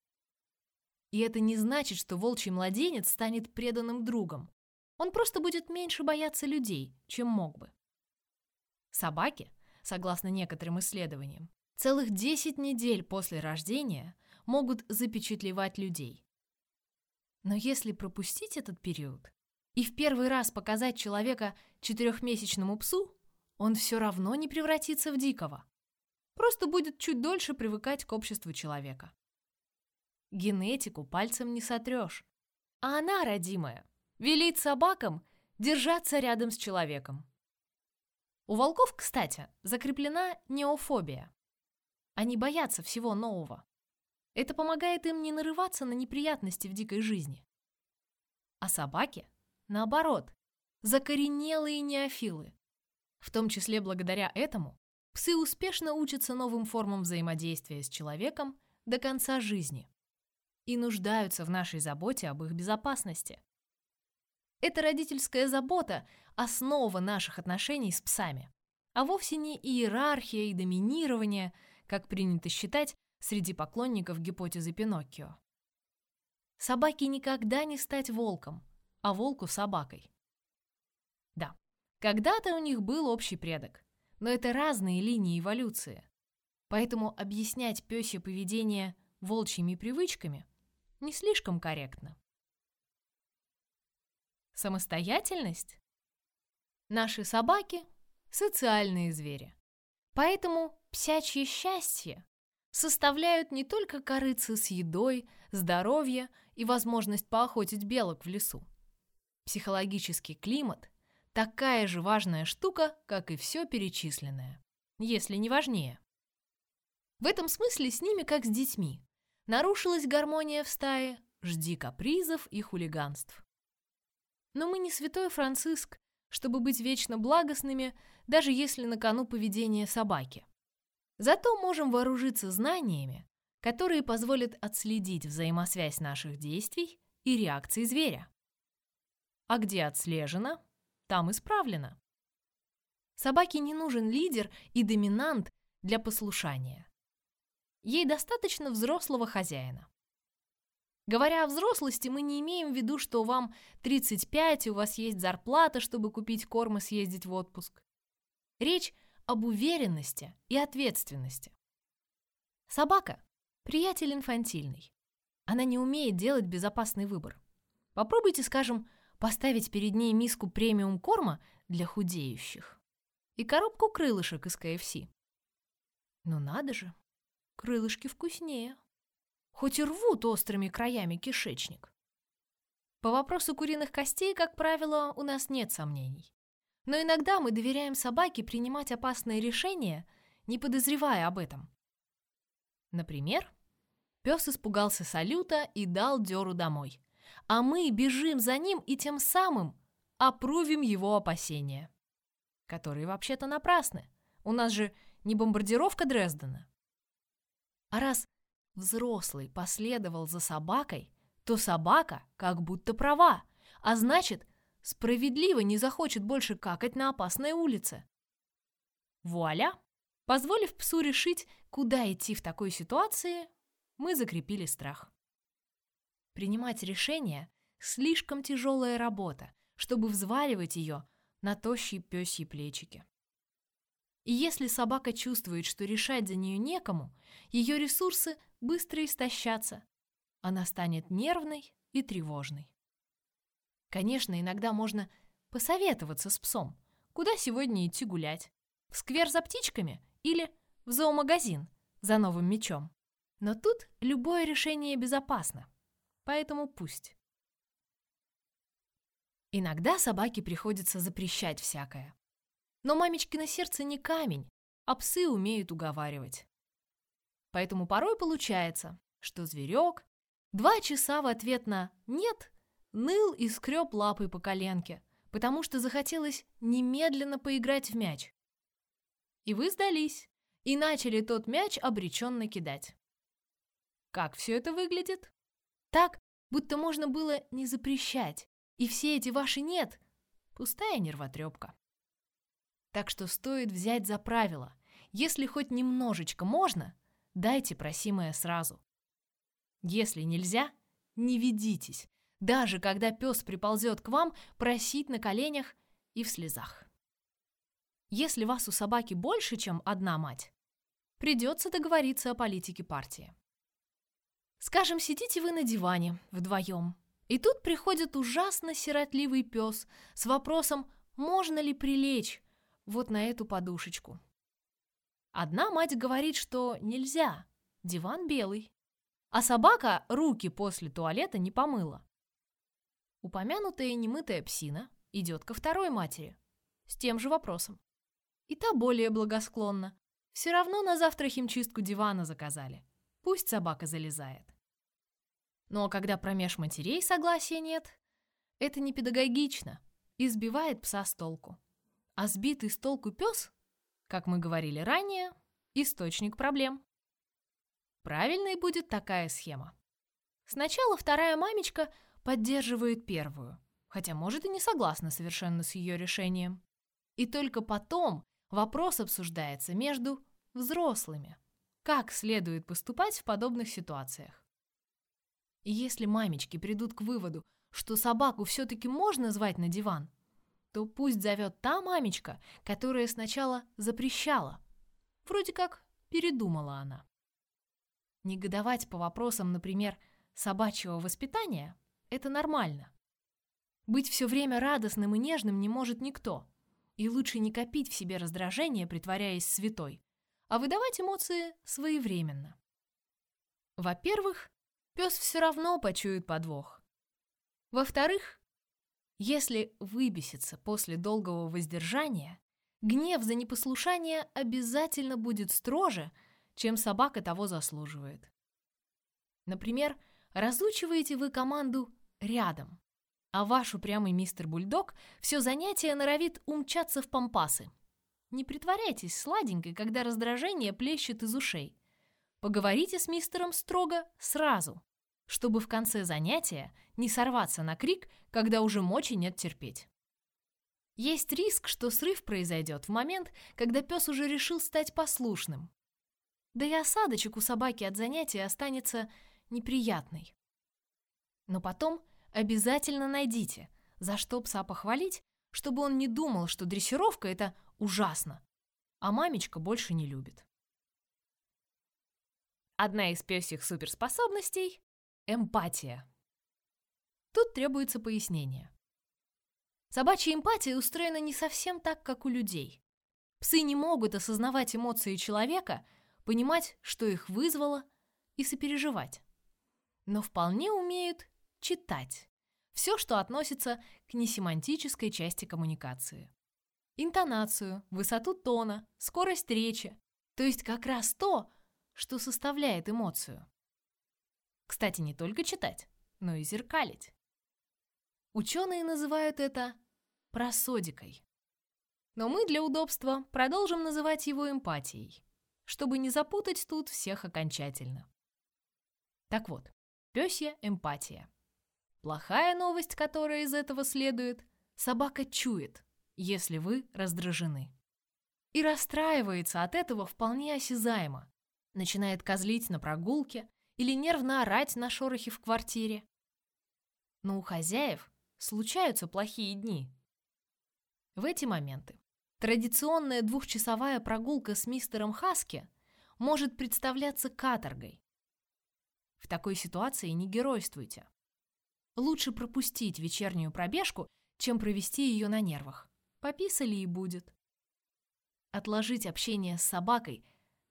И это не значит, что волчий младенец станет преданным другом. Он просто будет меньше бояться людей, чем мог бы. Собаки, согласно некоторым исследованиям, целых 10 недель после рождения могут запечатлевать людей. Но если пропустить этот период и в первый раз показать человека четырехмесячному псу, он все равно не превратится в дикого. Просто будет чуть дольше привыкать к обществу человека. Генетику пальцем не сотрешь. А она, родимая, велит собакам держаться рядом с человеком. У волков, кстати, закреплена неофобия. Они боятся всего нового. Это помогает им не нарываться на неприятности в дикой жизни. А собаки, наоборот, закоренелые неофилы. В том числе благодаря этому псы успешно учатся новым формам взаимодействия с человеком до конца жизни и нуждаются в нашей заботе об их безопасности. Это родительская забота – основа наших отношений с псами, а вовсе не иерархия и доминирование, как принято считать среди поклонников гипотезы Пиноккио. Собаке никогда не стать волком, а волку – собакой. Да, когда-то у них был общий предок, но это разные линии эволюции. Поэтому объяснять пёсье поведение волчьими привычками не слишком корректно. Самостоятельность? Наши собаки – социальные звери. Поэтому псячье счастье составляют не только корыцы с едой, здоровье и возможность поохотить белок в лесу. Психологический климат – такая же важная штука, как и все перечисленное, если не важнее. В этом смысле с ними как с детьми. Нарушилась гармония в стае, жди капризов и хулиганств. Но мы не святой Франциск, чтобы быть вечно благостными, даже если на кону поведение собаки. Зато можем вооружиться знаниями, которые позволят отследить взаимосвязь наших действий и реакций зверя. А где отслежено, там исправлено. Собаке не нужен лидер и доминант для послушания. Ей достаточно взрослого хозяина. Говоря о взрослости, мы не имеем в виду, что вам 35 и у вас есть зарплата, чтобы купить корм и съездить в отпуск. Речь об уверенности и ответственности. Собака – приятель инфантильный. Она не умеет делать безопасный выбор. Попробуйте, скажем, поставить перед ней миску премиум корма для худеющих и коробку крылышек из КФС. Ну надо же, крылышки вкуснее хоть и рвут острыми краями кишечник. По вопросу куриных костей, как правило, у нас нет сомнений. Но иногда мы доверяем собаке принимать опасные решения, не подозревая об этом. Например, пес испугался салюта и дал дёру домой, а мы бежим за ним и тем самым опровим его опасения, которые вообще-то напрасны. У нас же не бомбардировка Дрездена. А раз взрослый последовал за собакой, то собака как будто права, а значит, справедливо не захочет больше какать на опасной улице. Вуаля! Позволив псу решить, куда идти в такой ситуации, мы закрепили страх. Принимать решение – слишком тяжелая работа, чтобы взваливать ее на тощие пёсьи плечики. И если собака чувствует, что решать за нее некому, ее ресурсы быстро истощатся. Она станет нервной и тревожной. Конечно, иногда можно посоветоваться с псом, куда сегодня идти гулять. В сквер за птичками или в зоомагазин за новым мечом. Но тут любое решение безопасно, поэтому пусть. Иногда собаке приходится запрещать всякое. Но мамечкино сердце не камень, а псы умеют уговаривать. Поэтому порой получается, что зверек два часа в ответ на «нет» ныл и скреб лапой по коленке, потому что захотелось немедленно поиграть в мяч. И вы сдались, и начали тот мяч обреченно кидать. Как все это выглядит? Так, будто можно было не запрещать, и все эти ваши «нет» — пустая нервотрепка. Так что стоит взять за правило. Если хоть немножечко можно, дайте просимое сразу. Если нельзя, не ведитесь, даже когда пес приползет к вам просить на коленях и в слезах. Если вас у собаки больше, чем одна мать, придется договориться о политике партии. Скажем, сидите вы на диване вдвоем, и тут приходит ужасно сиротливый пес с вопросом, можно ли прилечь, вот на эту подушечку. Одна мать говорит, что нельзя, диван белый, а собака руки после туалета не помыла. Упомянутая немытая псина идет ко второй матери с тем же вопросом. И та более благосклонна. Все равно на завтра химчистку дивана заказали. Пусть собака залезает. Но когда промеж матерей согласия нет, это не педагогично и сбивает пса с толку. А сбитый с толку пес, как мы говорили ранее, источник проблем. Правильной будет такая схема. Сначала вторая мамечка поддерживает первую, хотя может и не согласна совершенно с ее решением. И только потом вопрос обсуждается между взрослыми. Как следует поступать в подобных ситуациях? И если мамечки придут к выводу, что собаку все-таки можно звать на диван, то пусть зовет та мамечка, которая сначала запрещала. Вроде как передумала она. Негодовать по вопросам, например, собачьего воспитания – это нормально. Быть все время радостным и нежным не может никто. И лучше не копить в себе раздражение, притворяясь святой, а выдавать эмоции своевременно. Во-первых, пес все равно почует подвох. Во-вторых, если выбесится после долгого воздержания, гнев за непослушание обязательно будет строже, чем собака того заслуживает. Например, разучиваете вы команду «рядом», а ваш упрямый мистер Бульдог все занятие норовит умчаться в пампасы. Не притворяйтесь сладенькой, когда раздражение плещет из ушей. Поговорите с мистером строго сразу, чтобы в конце занятия не сорваться на крик, когда уже мочи нет терпеть. Есть риск, что срыв произойдет в момент, когда пес уже решил стать послушным. Да и осадочек у собаки от занятия останется неприятный. Но потом обязательно найдите, за что пса похвалить, чтобы он не думал, что дрессировка — это ужасно, а мамечка больше не любит. Одна из пёсьих суперспособностей Эмпатия. Тут требуется пояснение. Собачья эмпатия устроена не совсем так, как у людей. Псы не могут осознавать эмоции человека, понимать, что их вызвало, и сопереживать. Но вполне умеют читать все, что относится к несемантической части коммуникации. Интонацию, высоту тона, скорость речи, то есть как раз то, что составляет эмоцию. Кстати, не только читать, но и зеркалить. Ученые называют это просодикой. Но мы для удобства продолжим называть его эмпатией, чтобы не запутать тут всех окончательно. Так вот, пёсья эмпатия. Плохая новость, которая из этого следует, собака чует, если вы раздражены. И расстраивается от этого вполне осязаемо. Начинает козлить на прогулке или нервно орать на шорохе в квартире. Но у хозяев случаются плохие дни. В эти моменты традиционная двухчасовая прогулка с мистером Хаски может представляться каторгой. В такой ситуации не геройствуйте. Лучше пропустить вечернюю пробежку, чем провести ее на нервах. Пописали и будет. Отложить общение с собакой,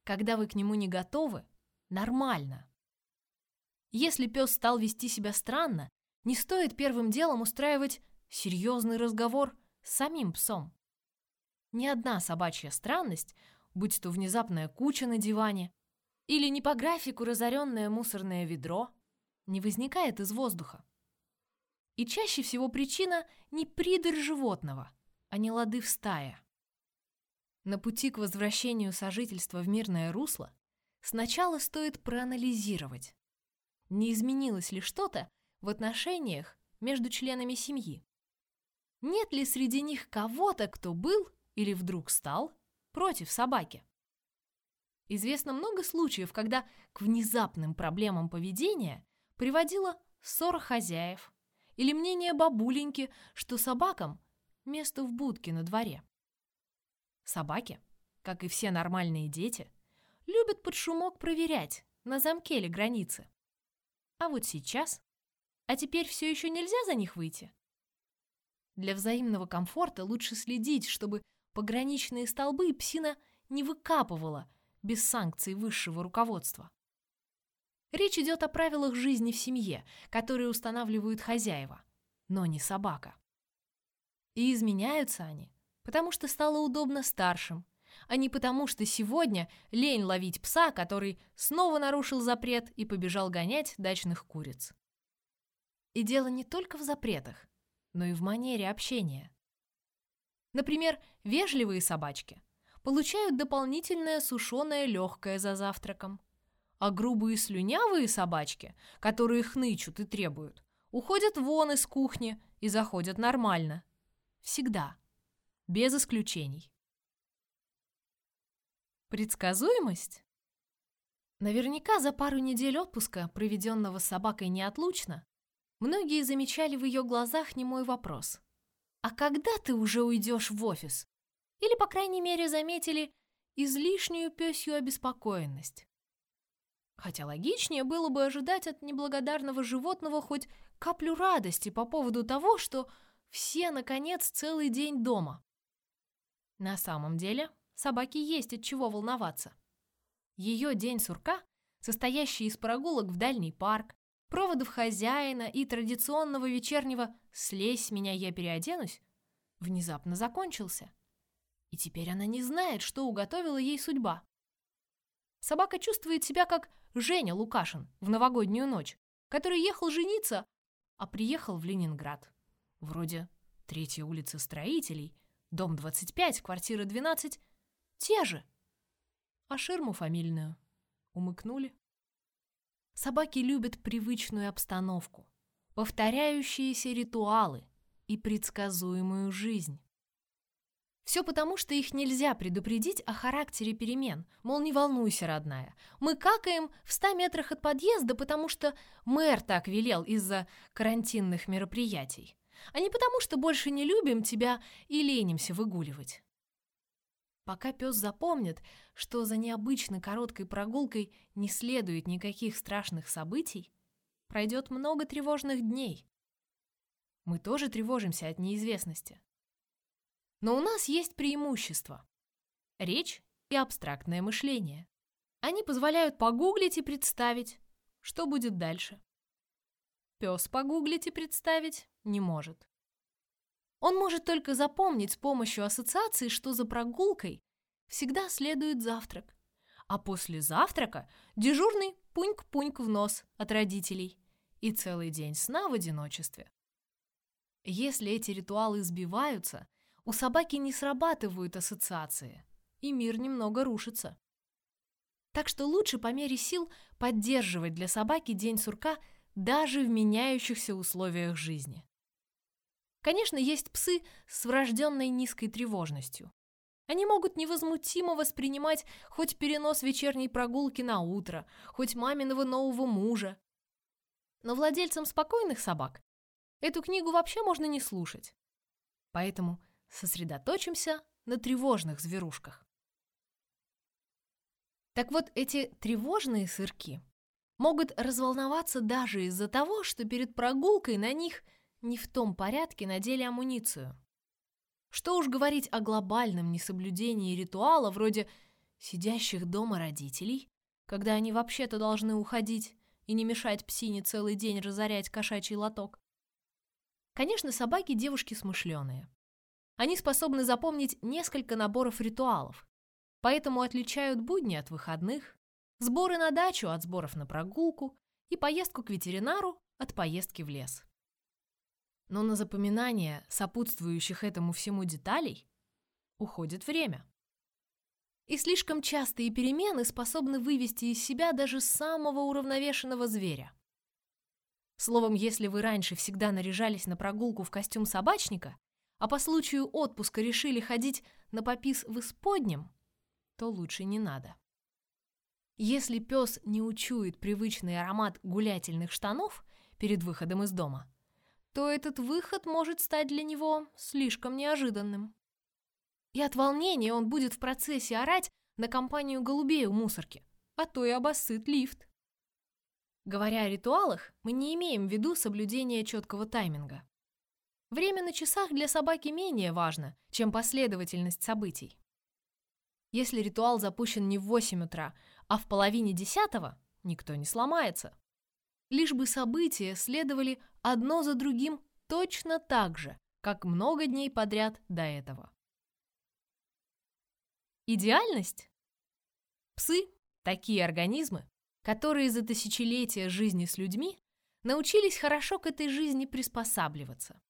когда вы к нему не готовы, нормально. Если пес стал вести себя странно, не стоит первым делом устраивать серьезный разговор с самим псом. Ни одна собачья странность, будь то внезапная куча на диване или не по графику разоренное мусорное ведро, не возникает из воздуха. И чаще всего причина не придырь животного, а не лады в стае. На пути к возвращению сожительства в мирное русло сначала стоит проанализировать, не изменилось ли что-то в отношениях между членами семьи. Нет ли среди них кого-то, кто был или вдруг стал против собаки? Известно много случаев, когда к внезапным проблемам поведения приводила ссора хозяев или мнение бабуленьки, что собакам место в будке на дворе. Собаки, как и все нормальные дети, любят под шумок проверять, на замке ли границы. А вот сейчас... А теперь все еще нельзя за них выйти? Для взаимного комфорта лучше следить, чтобы пограничные столбы псина не выкапывала без санкций высшего руководства. Речь идет о правилах жизни в семье, которые устанавливают хозяева, но не собака. И изменяются они, потому что стало удобно старшим, а не потому, что сегодня лень ловить пса, который снова нарушил запрет и побежал гонять дачных куриц. И дело не только в запретах, но и в манере общения. Например, вежливые собачки получают дополнительное сушеное легкое за завтраком, а грубые слюнявые собачки, которые хнычут и требуют, уходят вон из кухни и заходят нормально. Всегда. Без исключений. Предсказуемость? Наверняка за пару недель отпуска, проведенного с собакой неотлучно, многие замечали в ее глазах немой вопрос. «А когда ты уже уйдешь в офис?» Или, по крайней мере, заметили излишнюю пёсью обеспокоенность. Хотя логичнее было бы ожидать от неблагодарного животного хоть каплю радости по поводу того, что все, наконец, целый день дома. На самом деле, собаке есть от чего волноваться. Ее день сурка, состоящий из прогулок в дальний парк, проводов хозяина и традиционного вечернего «слезь меня, я переоденусь», внезапно закончился. И теперь она не знает, что уготовила ей судьба. Собака чувствует себя как Женя Лукашин в новогоднюю ночь, который ехал жениться, а приехал в Ленинград. Вроде третья улица строителей, дом 25, квартира 12 те же. А ширму фамильную умыкнули. Собаки любят привычную обстановку, повторяющиеся ритуалы и предсказуемую жизнь. Все потому, что их нельзя предупредить о характере перемен. Мол, не волнуйся, родная. Мы какаем в ста метрах от подъезда, потому что мэр так велел из-за карантинных мероприятий. А не потому, что больше не любим тебя и ленимся выгуливать. Пока пес запомнит, что за необычно короткой прогулкой не следует никаких страшных событий, пройдет много тревожных дней. Мы тоже тревожимся от неизвестности. Но у нас есть преимущество. Речь и абстрактное мышление. Они позволяют погуглить и представить, что будет дальше. Пес погуглить и представить не может. Он может только запомнить с помощью ассоциации, что за прогулкой всегда следует завтрак. А после завтрака дежурный пуньк-пуньк в нос от родителей и целый день сна в одиночестве. Если эти ритуалы сбиваются, у собаки не срабатывают ассоциации, и мир немного рушится. Так что лучше по мере сил поддерживать для собаки день сурка даже в меняющихся условиях жизни. Конечно, есть псы с врожденной низкой тревожностью. Они могут невозмутимо воспринимать хоть перенос вечерней прогулки на утро, хоть маминого нового мужа. Но владельцам спокойных собак эту книгу вообще можно не слушать. Поэтому сосредоточимся на тревожных зверушках. Так вот, эти тревожные сырки могут разволноваться даже из-за того, что перед прогулкой на них не в том порядке надели амуницию. Что уж говорить о глобальном несоблюдении ритуала вроде сидящих дома родителей, когда они вообще-то должны уходить и не мешать псине целый день разорять кошачий лоток. Конечно, собаки девушки смышленые. Они способны запомнить несколько наборов ритуалов, поэтому отличают будни от выходных, сборы на дачу от сборов на прогулку и поездку к ветеринару от поездки в лес. Но на запоминание сопутствующих этому всему деталей уходит время. И слишком частые перемены способны вывести из себя даже самого уравновешенного зверя. Словом, если вы раньше всегда наряжались на прогулку в костюм собачника, а по случаю отпуска решили ходить на попис в исподнем, то лучше не надо. Если пес не учует привычный аромат гулятельных штанов перед выходом из дома, то этот выход может стать для него слишком неожиданным. И от волнения он будет в процессе орать на компанию голубей у мусорки, а то и обоссыт лифт. Говоря о ритуалах, мы не имеем в виду соблюдение четкого тайминга. Время на часах для собаки менее важно, чем последовательность событий. Если ритуал запущен не в 8 утра, а в половине десятого, никто не сломается. Лишь бы события следовали одно за другим точно так же, как много дней подряд до этого. Идеальность? Псы – такие организмы, которые за тысячелетия жизни с людьми научились хорошо к этой жизни приспосабливаться.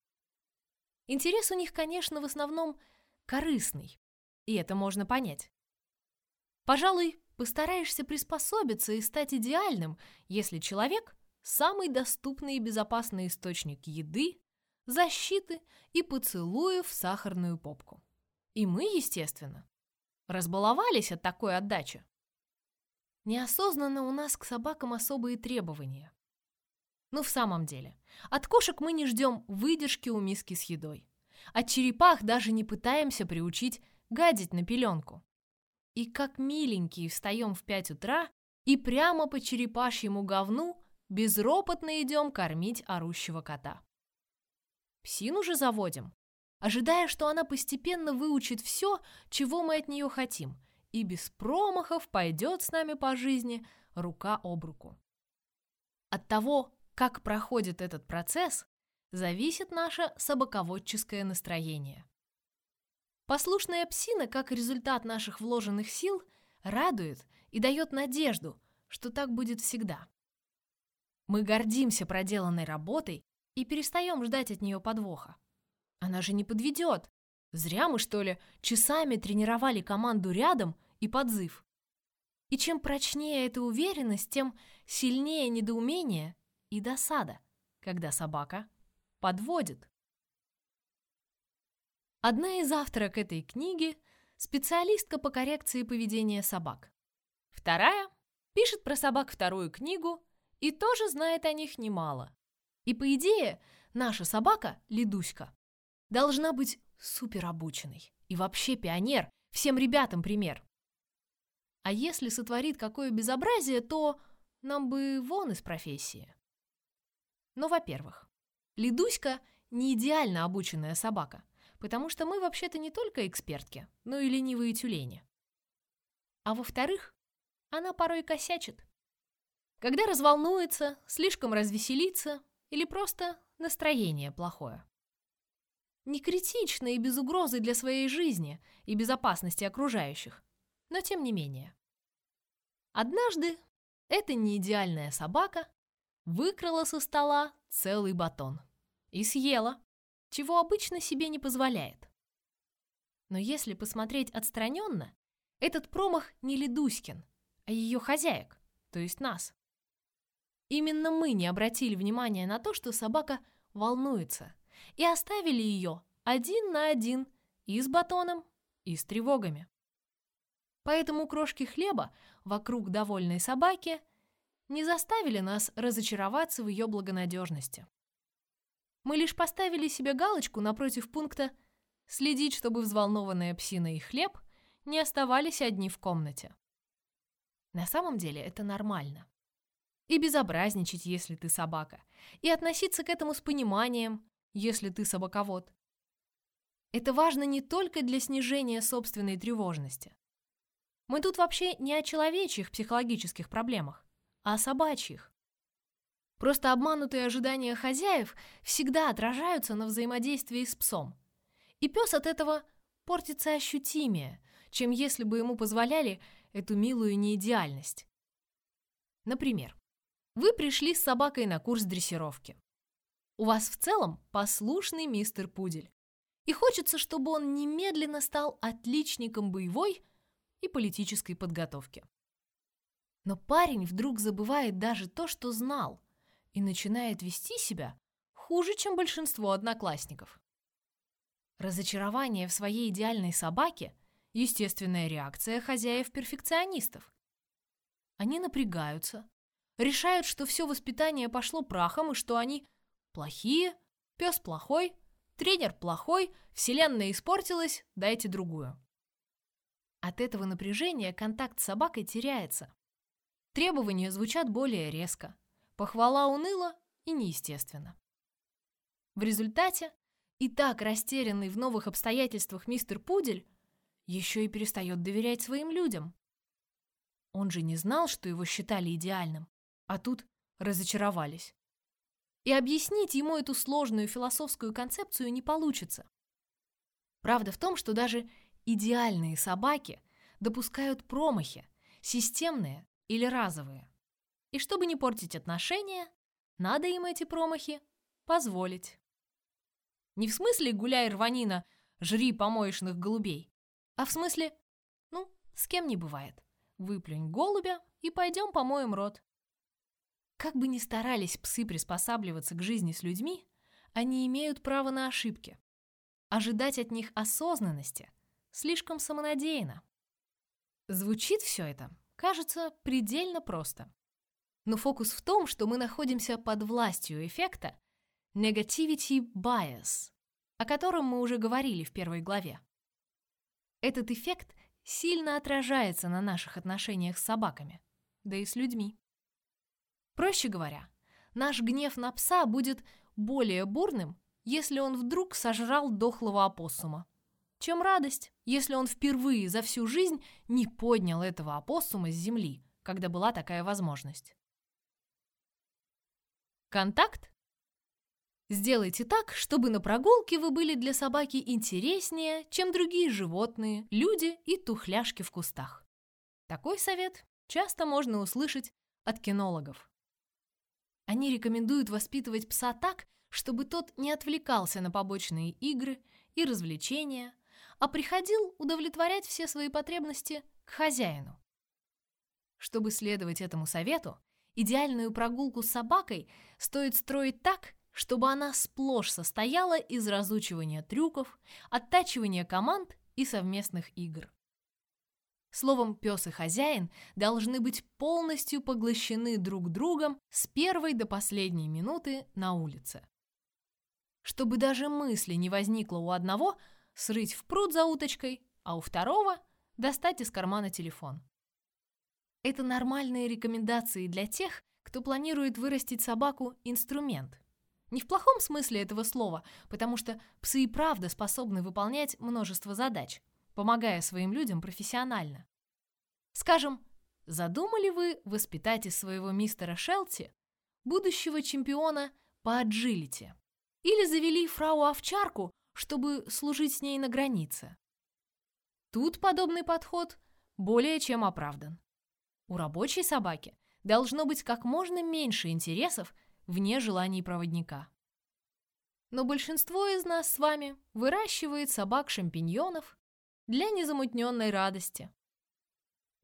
Интерес у них, конечно, в основном корыстный, и это можно понять. Пожалуй, постараешься приспособиться и стать идеальным, если человек – самый доступный и безопасный источник еды, защиты и поцелуев в сахарную попку. И мы, естественно, разбаловались от такой отдачи. Неосознанно у нас к собакам особые требования. Ну, в самом деле, от кошек мы не ждем выдержки у миски с едой. От черепах даже не пытаемся приучить гадить на пеленку и как миленькие встаем в пять утра и прямо по черепашьему говну безропотно идем кормить орущего кота. Псину же заводим, ожидая, что она постепенно выучит все, чего мы от нее хотим, и без промахов пойдет с нами по жизни рука об руку. От того, как проходит этот процесс, зависит наше собаководческое настроение. Послушная псина, как результат наших вложенных сил, радует и дает надежду, что так будет всегда. Мы гордимся проделанной работой и перестаем ждать от нее подвоха. Она же не подведет. Зря мы, что ли, часами тренировали команду рядом и подзыв. И чем прочнее эта уверенность, тем сильнее недоумение и досада, когда собака подводит. Одна из авторок этой книги – специалистка по коррекции поведения собак. Вторая пишет про собак вторую книгу и тоже знает о них немало. И по идее, наша собака, Ледуська, должна быть суперобученной и вообще пионер, всем ребятам пример. А если сотворит какое безобразие, то нам бы вон из профессии. Но, во-первых, Ледуська не идеально обученная собака – потому что мы вообще-то не только экспертки, но и ленивые тюлени. А во-вторых, она порой косячит. Когда разволнуется, слишком развеселится или просто настроение плохое. Не критично и без угрозы для своей жизни и безопасности окружающих, но тем не менее. Однажды эта неидеальная собака выкрала со стола целый батон и съела чего обычно себе не позволяет. Но если посмотреть отстраненно, этот промах не Ледуськин, а ее хозяек, то есть нас. Именно мы не обратили внимания на то, что собака волнуется, и оставили ее один на один и с батоном, и с тревогами. Поэтому крошки хлеба вокруг довольной собаки не заставили нас разочароваться в ее благонадежности. Мы лишь поставили себе галочку напротив пункта «Следить, чтобы взволнованная псина и хлеб не оставались одни в комнате». На самом деле это нормально. И безобразничать, если ты собака, и относиться к этому с пониманием, если ты собаковод. Это важно не только для снижения собственной тревожности. Мы тут вообще не о человечьих психологических проблемах, а о собачьих. Просто обманутые ожидания хозяев всегда отражаются на взаимодействии с псом. И пес от этого портится ощутимее, чем если бы ему позволяли эту милую неидеальность. Например, вы пришли с собакой на курс дрессировки. У вас в целом послушный мистер Пудель и хочется, чтобы он немедленно стал отличником боевой и политической подготовки. Но парень вдруг забывает даже то, что знал, и начинает вести себя хуже, чем большинство одноклассников. Разочарование в своей идеальной собаке – естественная реакция хозяев-перфекционистов. Они напрягаются, решают, что все воспитание пошло прахом и что они плохие, пес плохой – Тренер плохой, вселенная испортилась, дайте другую. От этого напряжения контакт с собакой теряется. Требования звучат более резко, похвала уныла и неестественно. В результате и так растерянный в новых обстоятельствах мистер Пудель еще и перестает доверять своим людям. Он же не знал, что его считали идеальным, а тут разочаровались и объяснить ему эту сложную философскую концепцию не получится. Правда в том, что даже идеальные собаки допускают промахи, системные или разовые. И чтобы не портить отношения, надо им эти промахи позволить. Не в смысле гуляй рванина, жри помоечных голубей, а в смысле, ну, с кем не бывает. Выплюнь голубя и пойдем помоем рот. Как бы ни старались псы приспосабливаться к жизни с людьми, они имеют право на ошибки. Ожидать от них осознанности слишком самонадеянно. Звучит все это, кажется, предельно просто. Но фокус в том, что мы находимся под властью эффекта negativity bias, о котором мы уже говорили в первой главе. Этот эффект сильно отражается на наших отношениях с собаками, да и с людьми. Проще говоря, наш гнев на пса будет более бурным, если он вдруг сожрал дохлого опоссума, чем радость, если он впервые за всю жизнь не поднял этого опоссума с земли, когда была такая возможность. Контакт? Сделайте так, чтобы на прогулке вы были для собаки интереснее, чем другие животные, люди и тухляшки в кустах. Такой совет часто можно услышать от кинологов. Они рекомендуют воспитывать пса так, чтобы тот не отвлекался на побочные игры и развлечения, а приходил удовлетворять все свои потребности к хозяину. Чтобы следовать этому совету, идеальную прогулку с собакой стоит строить так, чтобы она сплошь состояла из разучивания трюков, оттачивания команд и совместных игр. Словом, пес и хозяин должны быть полностью поглощены друг другом с первой до последней минуты на улице. Чтобы даже мысли не возникло у одного срыть в пруд за уточкой, а у второго достать из кармана телефон. Это нормальные рекомендации для тех, кто планирует вырастить собаку-инструмент. Не в плохом смысле этого слова, потому что псы и правда способны выполнять множество задач – помогая своим людям профессионально. Скажем, задумали вы воспитать из своего мистера Шелти будущего чемпиона по аджилити? Или завели фрау-овчарку, чтобы служить с ней на границе? Тут подобный подход более чем оправдан. У рабочей собаки должно быть как можно меньше интересов вне желаний проводника. Но большинство из нас с вами выращивает собак-шампиньонов для незамутненной радости.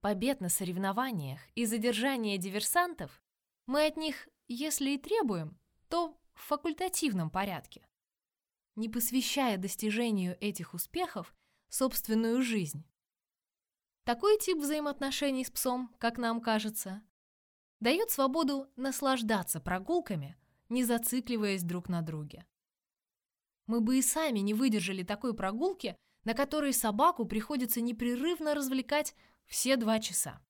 Побед на соревнованиях и задержания диверсантов мы от них, если и требуем, то в факультативном порядке, не посвящая достижению этих успехов собственную жизнь. Такой тип взаимоотношений с псом, как нам кажется, дает свободу наслаждаться прогулками, не зацикливаясь друг на друге. Мы бы и сами не выдержали такой прогулки, на которой собаку приходится непрерывно развлекать все два часа.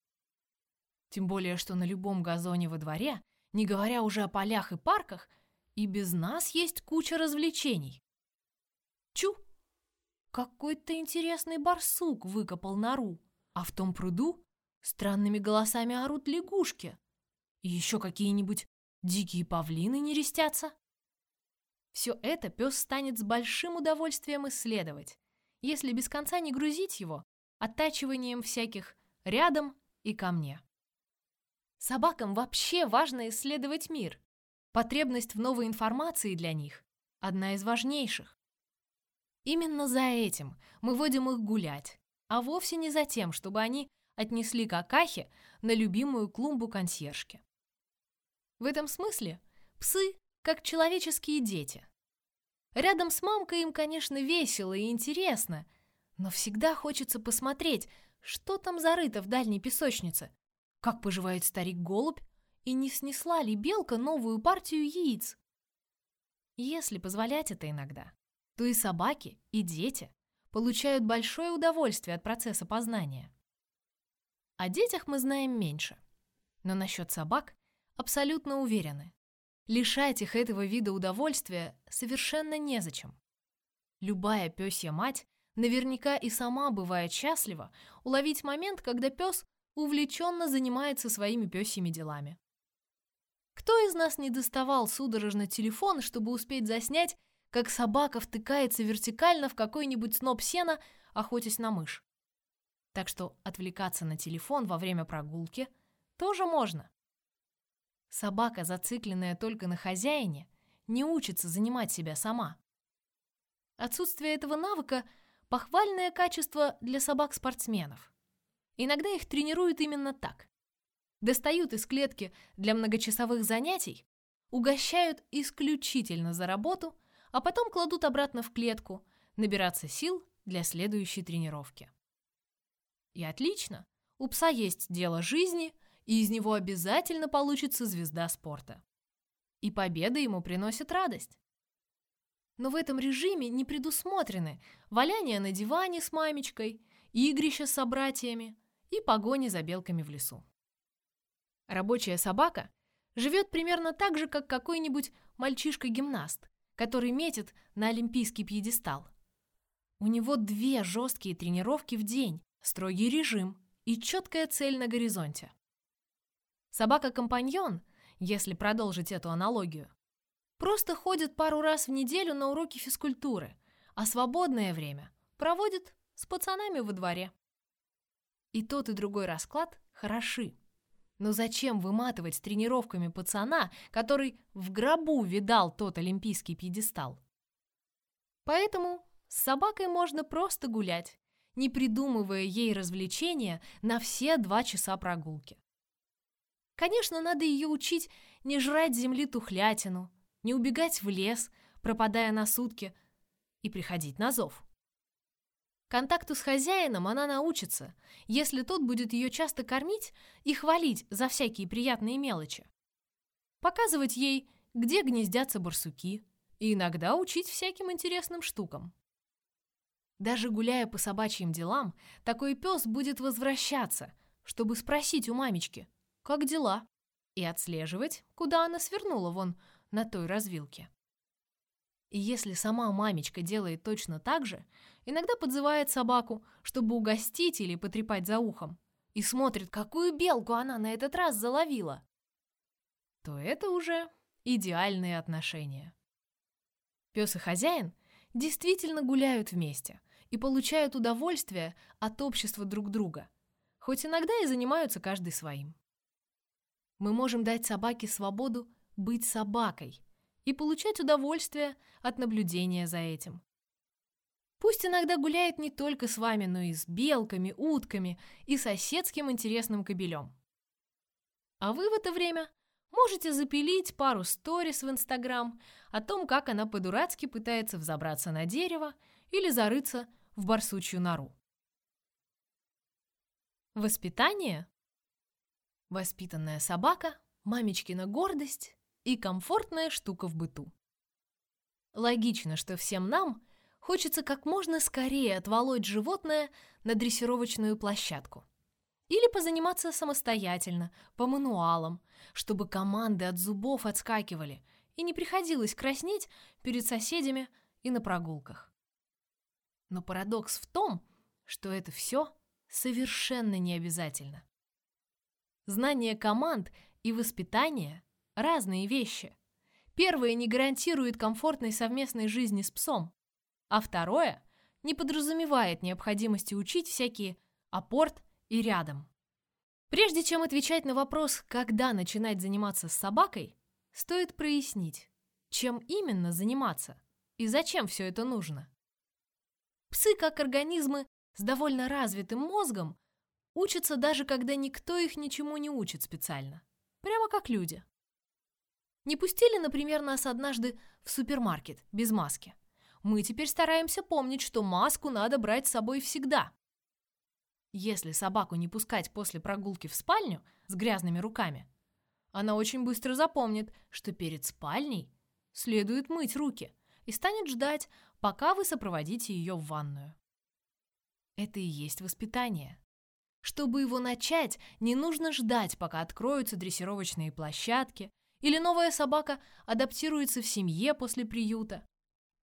Тем более, что на любом газоне во дворе, не говоря уже о полях и парках, и без нас есть куча развлечений. Чу! Какой-то интересный барсук выкопал нору. А в том пруду странными голосами орут лягушки. И еще какие-нибудь дикие павлины не рестятся. Все это пес станет с большим удовольствием исследовать, если без конца не грузить его оттачиванием всяких рядом и ко мне. Собакам вообще важно исследовать мир. Потребность в новой информации для них – одна из важнейших. Именно за этим мы водим их гулять, а вовсе не за тем, чтобы они отнесли какахи на любимую клумбу консьержки. В этом смысле псы как человеческие дети. Рядом с мамкой им, конечно, весело и интересно, но всегда хочется посмотреть, что там зарыто в дальней песочнице, как поживает старик-голубь и не снесла ли белка новую партию яиц. Если позволять это иногда, то и собаки, и дети получают большое удовольствие от процесса познания. О детях мы знаем меньше, но насчет собак абсолютно уверены. Лишать их этого вида удовольствия совершенно незачем. Любая пёсья мать наверняка и сама бывает счастлива уловить момент, когда пес увлеченно занимается своими пёсьими делами. Кто из нас не доставал судорожно телефон, чтобы успеть заснять как собака втыкается вертикально в какой-нибудь сноп сена, охотясь на мышь. Так что отвлекаться на телефон во время прогулки тоже можно. Собака, зацикленная только на хозяине, не учится занимать себя сама. Отсутствие этого навыка – похвальное качество для собак-спортсменов. Иногда их тренируют именно так. Достают из клетки для многочасовых занятий, угощают исключительно за работу а потом кладут обратно в клетку, набираться сил для следующей тренировки. И отлично, у пса есть дело жизни, и из него обязательно получится звезда спорта. И победы ему приносят радость. Но в этом режиме не предусмотрены валяние на диване с мамечкой, игрища с собратьями и погони за белками в лесу. Рабочая собака живет примерно так же, как какой-нибудь мальчишка-гимнаст, который метит на олимпийский пьедестал. У него две жесткие тренировки в день, строгий режим и четкая цель на горизонте. Собака-компаньон, если продолжить эту аналогию, просто ходит пару раз в неделю на уроки физкультуры, а свободное время проводит с пацанами во дворе. И тот, и другой расклад хороши. Но зачем выматывать с тренировками пацана, который в гробу видал тот олимпийский пьедестал? Поэтому с собакой можно просто гулять, не придумывая ей развлечения на все два часа прогулки. Конечно, надо ее учить не жрать земли тухлятину, не убегать в лес, пропадая на сутки, и приходить на зов. Контакту с хозяином она научится, если тот будет ее часто кормить и хвалить за всякие приятные мелочи. Показывать ей, где гнездятся барсуки, и иногда учить всяким интересным штукам. Даже гуляя по собачьим делам, такой пес будет возвращаться, чтобы спросить у мамечки, как дела, и отслеживать, куда она свернула вон на той развилке. И если сама мамечка делает точно так же, иногда подзывает собаку, чтобы угостить или потрепать за ухом, и смотрит, какую белку она на этот раз заловила, то это уже идеальные отношения. Пес и хозяин действительно гуляют вместе и получают удовольствие от общества друг друга, хоть иногда и занимаются каждый своим. Мы можем дать собаке свободу быть собакой – и получать удовольствие от наблюдения за этим. Пусть иногда гуляет не только с вами, но и с белками, утками и соседским интересным кобелем. А вы в это время можете запилить пару сторис в Инстаграм о том, как она по-дурацки пытается взобраться на дерево или зарыться в барсучью нору. Воспитание. Воспитанная собака, мамечкина гордость и комфортная штука в быту. Логично, что всем нам хочется как можно скорее отволочь животное на дрессировочную площадку. Или позаниматься самостоятельно, по мануалам, чтобы команды от зубов отскакивали и не приходилось краснеть перед соседями и на прогулках. Но парадокс в том, что это все совершенно не обязательно. Знание команд и воспитание – разные вещи. Первое не гарантирует комфортной совместной жизни с псом, а второе не подразумевает необходимости учить всякие апорт и рядом. Прежде чем отвечать на вопрос, когда начинать заниматься с собакой, стоит прояснить, чем именно заниматься и зачем все это нужно. Псы, как организмы, с довольно развитым мозгом учатся даже когда никто их ничему не учит специально. Прямо как люди. Не пустили, например, нас однажды в супермаркет без маски. Мы теперь стараемся помнить, что маску надо брать с собой всегда. Если собаку не пускать после прогулки в спальню с грязными руками, она очень быстро запомнит, что перед спальней следует мыть руки и станет ждать, пока вы сопроводите ее в ванную. Это и есть воспитание. Чтобы его начать, не нужно ждать, пока откроются дрессировочные площадки или новая собака адаптируется в семье после приюта.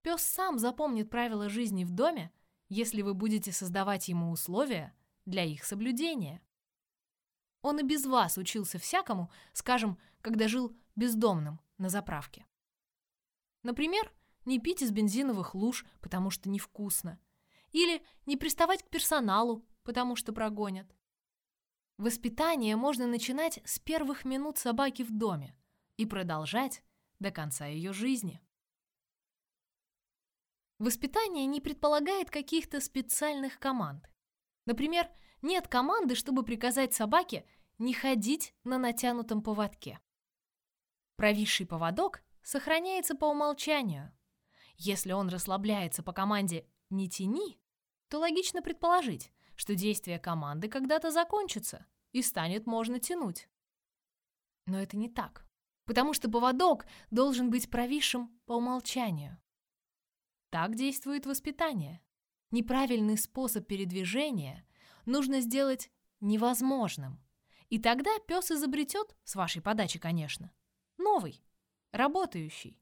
Пес сам запомнит правила жизни в доме, если вы будете создавать ему условия для их соблюдения. Он и без вас учился всякому, скажем, когда жил бездомным на заправке. Например, не пить из бензиновых луж, потому что невкусно, или не приставать к персоналу, потому что прогонят. Воспитание можно начинать с первых минут собаки в доме и продолжать до конца ее жизни. Воспитание не предполагает каких-то специальных команд. Например, нет команды, чтобы приказать собаке не ходить на натянутом поводке. Провисший поводок сохраняется по умолчанию. Если он расслабляется по команде «не тяни», то логично предположить, что действие команды когда-то закончится и станет можно тянуть. Но это не так, потому что поводок должен быть провисшим по умолчанию. Так действует воспитание. Неправильный способ передвижения нужно сделать невозможным. И тогда пес изобретет, с вашей подачи, конечно, новый, работающий.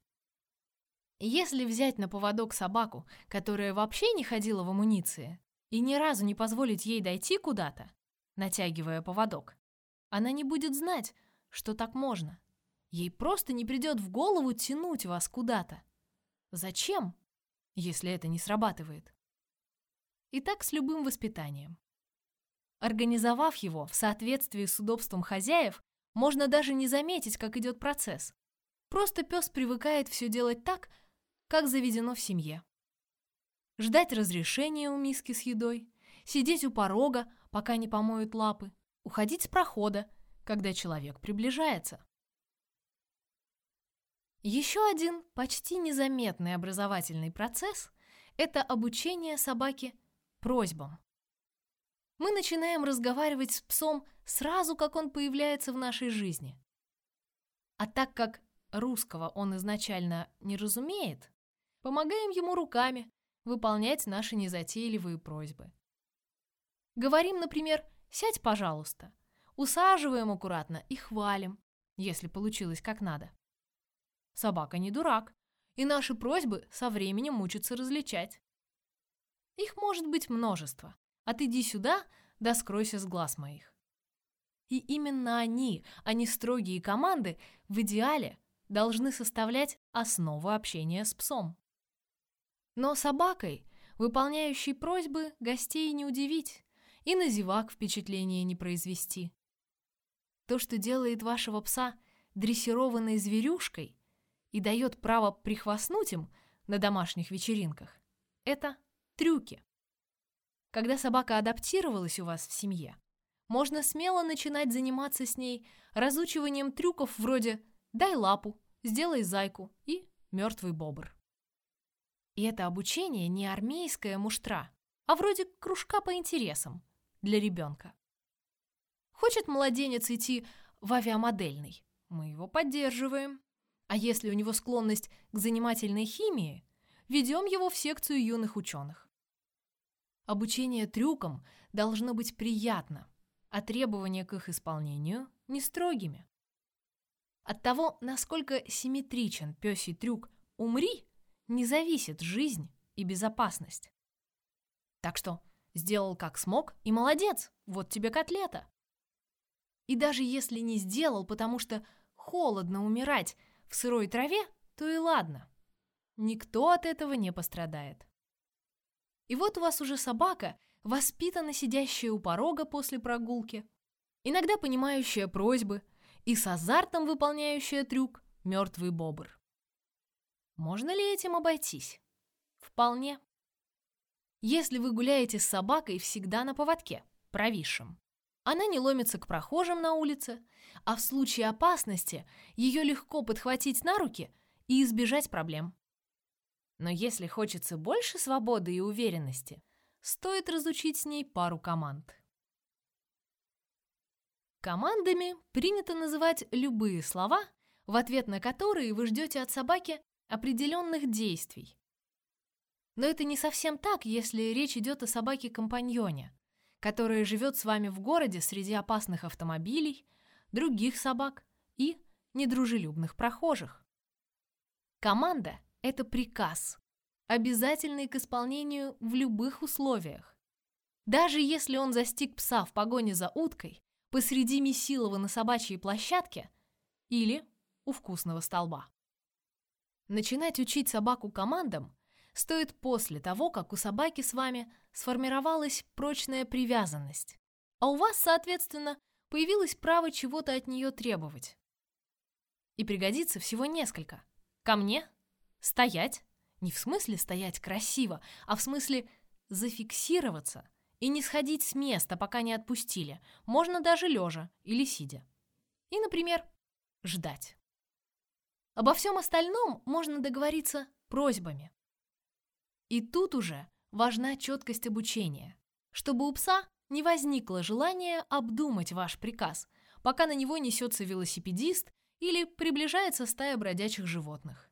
Если взять на поводок собаку, которая вообще не ходила в амуниции, и ни разу не позволить ей дойти куда-то, натягивая поводок, она не будет знать, что так можно. Ей просто не придет в голову тянуть вас куда-то. Зачем, если это не срабатывает? И так с любым воспитанием. Организовав его в соответствии с удобством хозяев, можно даже не заметить, как идет процесс. Просто пес привыкает все делать так, как заведено в семье. Ждать разрешения у миски с едой, сидеть у порога, пока не помоют лапы, уходить с прохода, когда человек приближается. Еще один почти незаметный образовательный процесс – это обучение собаки просьбам. Мы начинаем разговаривать с псом сразу, как он появляется в нашей жизни. А так как русского он изначально не разумеет, Помогаем ему руками выполнять наши незатейливые просьбы. Говорим, например, «сядь, пожалуйста», усаживаем аккуратно и хвалим, если получилось как надо. Собака не дурак, и наши просьбы со временем учатся различать. Их может быть множество. Отойди сюда, да скройся с глаз моих. И именно они, а не строгие команды, в идеале должны составлять основу общения с псом. Но собакой, выполняющей просьбы, гостей не удивить и на зевак впечатление не произвести. То, что делает вашего пса дрессированной зверюшкой и дает право прихвастнуть им на домашних вечеринках, это трюки. Когда собака адаптировалась у вас в семье, можно смело начинать заниматься с ней разучиванием трюков вроде «дай лапу», «сделай зайку» и «мертвый бобр». И это обучение не армейская муштра, а вроде кружка по интересам для ребенка. Хочет младенец идти в авиамодельный? Мы его поддерживаем. А если у него склонность к занимательной химии, ведем его в секцию юных ученых. Обучение трюкам должно быть приятно, а требования к их исполнению не строгими. От того, насколько симметричен пёсий трюк «умри», не зависит жизнь и безопасность. Так что сделал как смог и молодец, вот тебе котлета. И даже если не сделал, потому что холодно умирать в сырой траве, то и ладно. Никто от этого не пострадает. И вот у вас уже собака, воспитанно сидящая у порога после прогулки, иногда понимающая просьбы и с азартом выполняющая трюк «Мертвый бобр». Можно ли этим обойтись? Вполне. Если вы гуляете с собакой всегда на поводке, провисшем, она не ломится к прохожим на улице, а в случае опасности ее легко подхватить на руки и избежать проблем. Но если хочется больше свободы и уверенности, стоит разучить с ней пару команд. Командами принято называть любые слова, в ответ на которые вы ждете от собаки определенных действий. Но это не совсем так, если речь идет о собаке-компаньоне, которая живет с вами в городе среди опасных автомобилей, других собак и недружелюбных прохожих. Команда – это приказ, обязательный к исполнению в любых условиях. Даже если он застиг пса в погоне за уткой посреди Месилова на собачьей площадке или у вкусного столба. Начинать учить собаку командам стоит после того, как у собаки с вами сформировалась прочная привязанность, а у вас, соответственно, появилось право чего-то от нее требовать. И пригодится всего несколько. Ко мне? Стоять? Не в смысле стоять красиво, а в смысле зафиксироваться и не сходить с места, пока не отпустили. Можно даже лежа или сидя. И, например, ждать. Обо всем остальном можно договориться просьбами. И тут уже важна четкость обучения, чтобы у пса не возникло желания обдумать ваш приказ, пока на него несется велосипедист или приближается стая бродячих животных.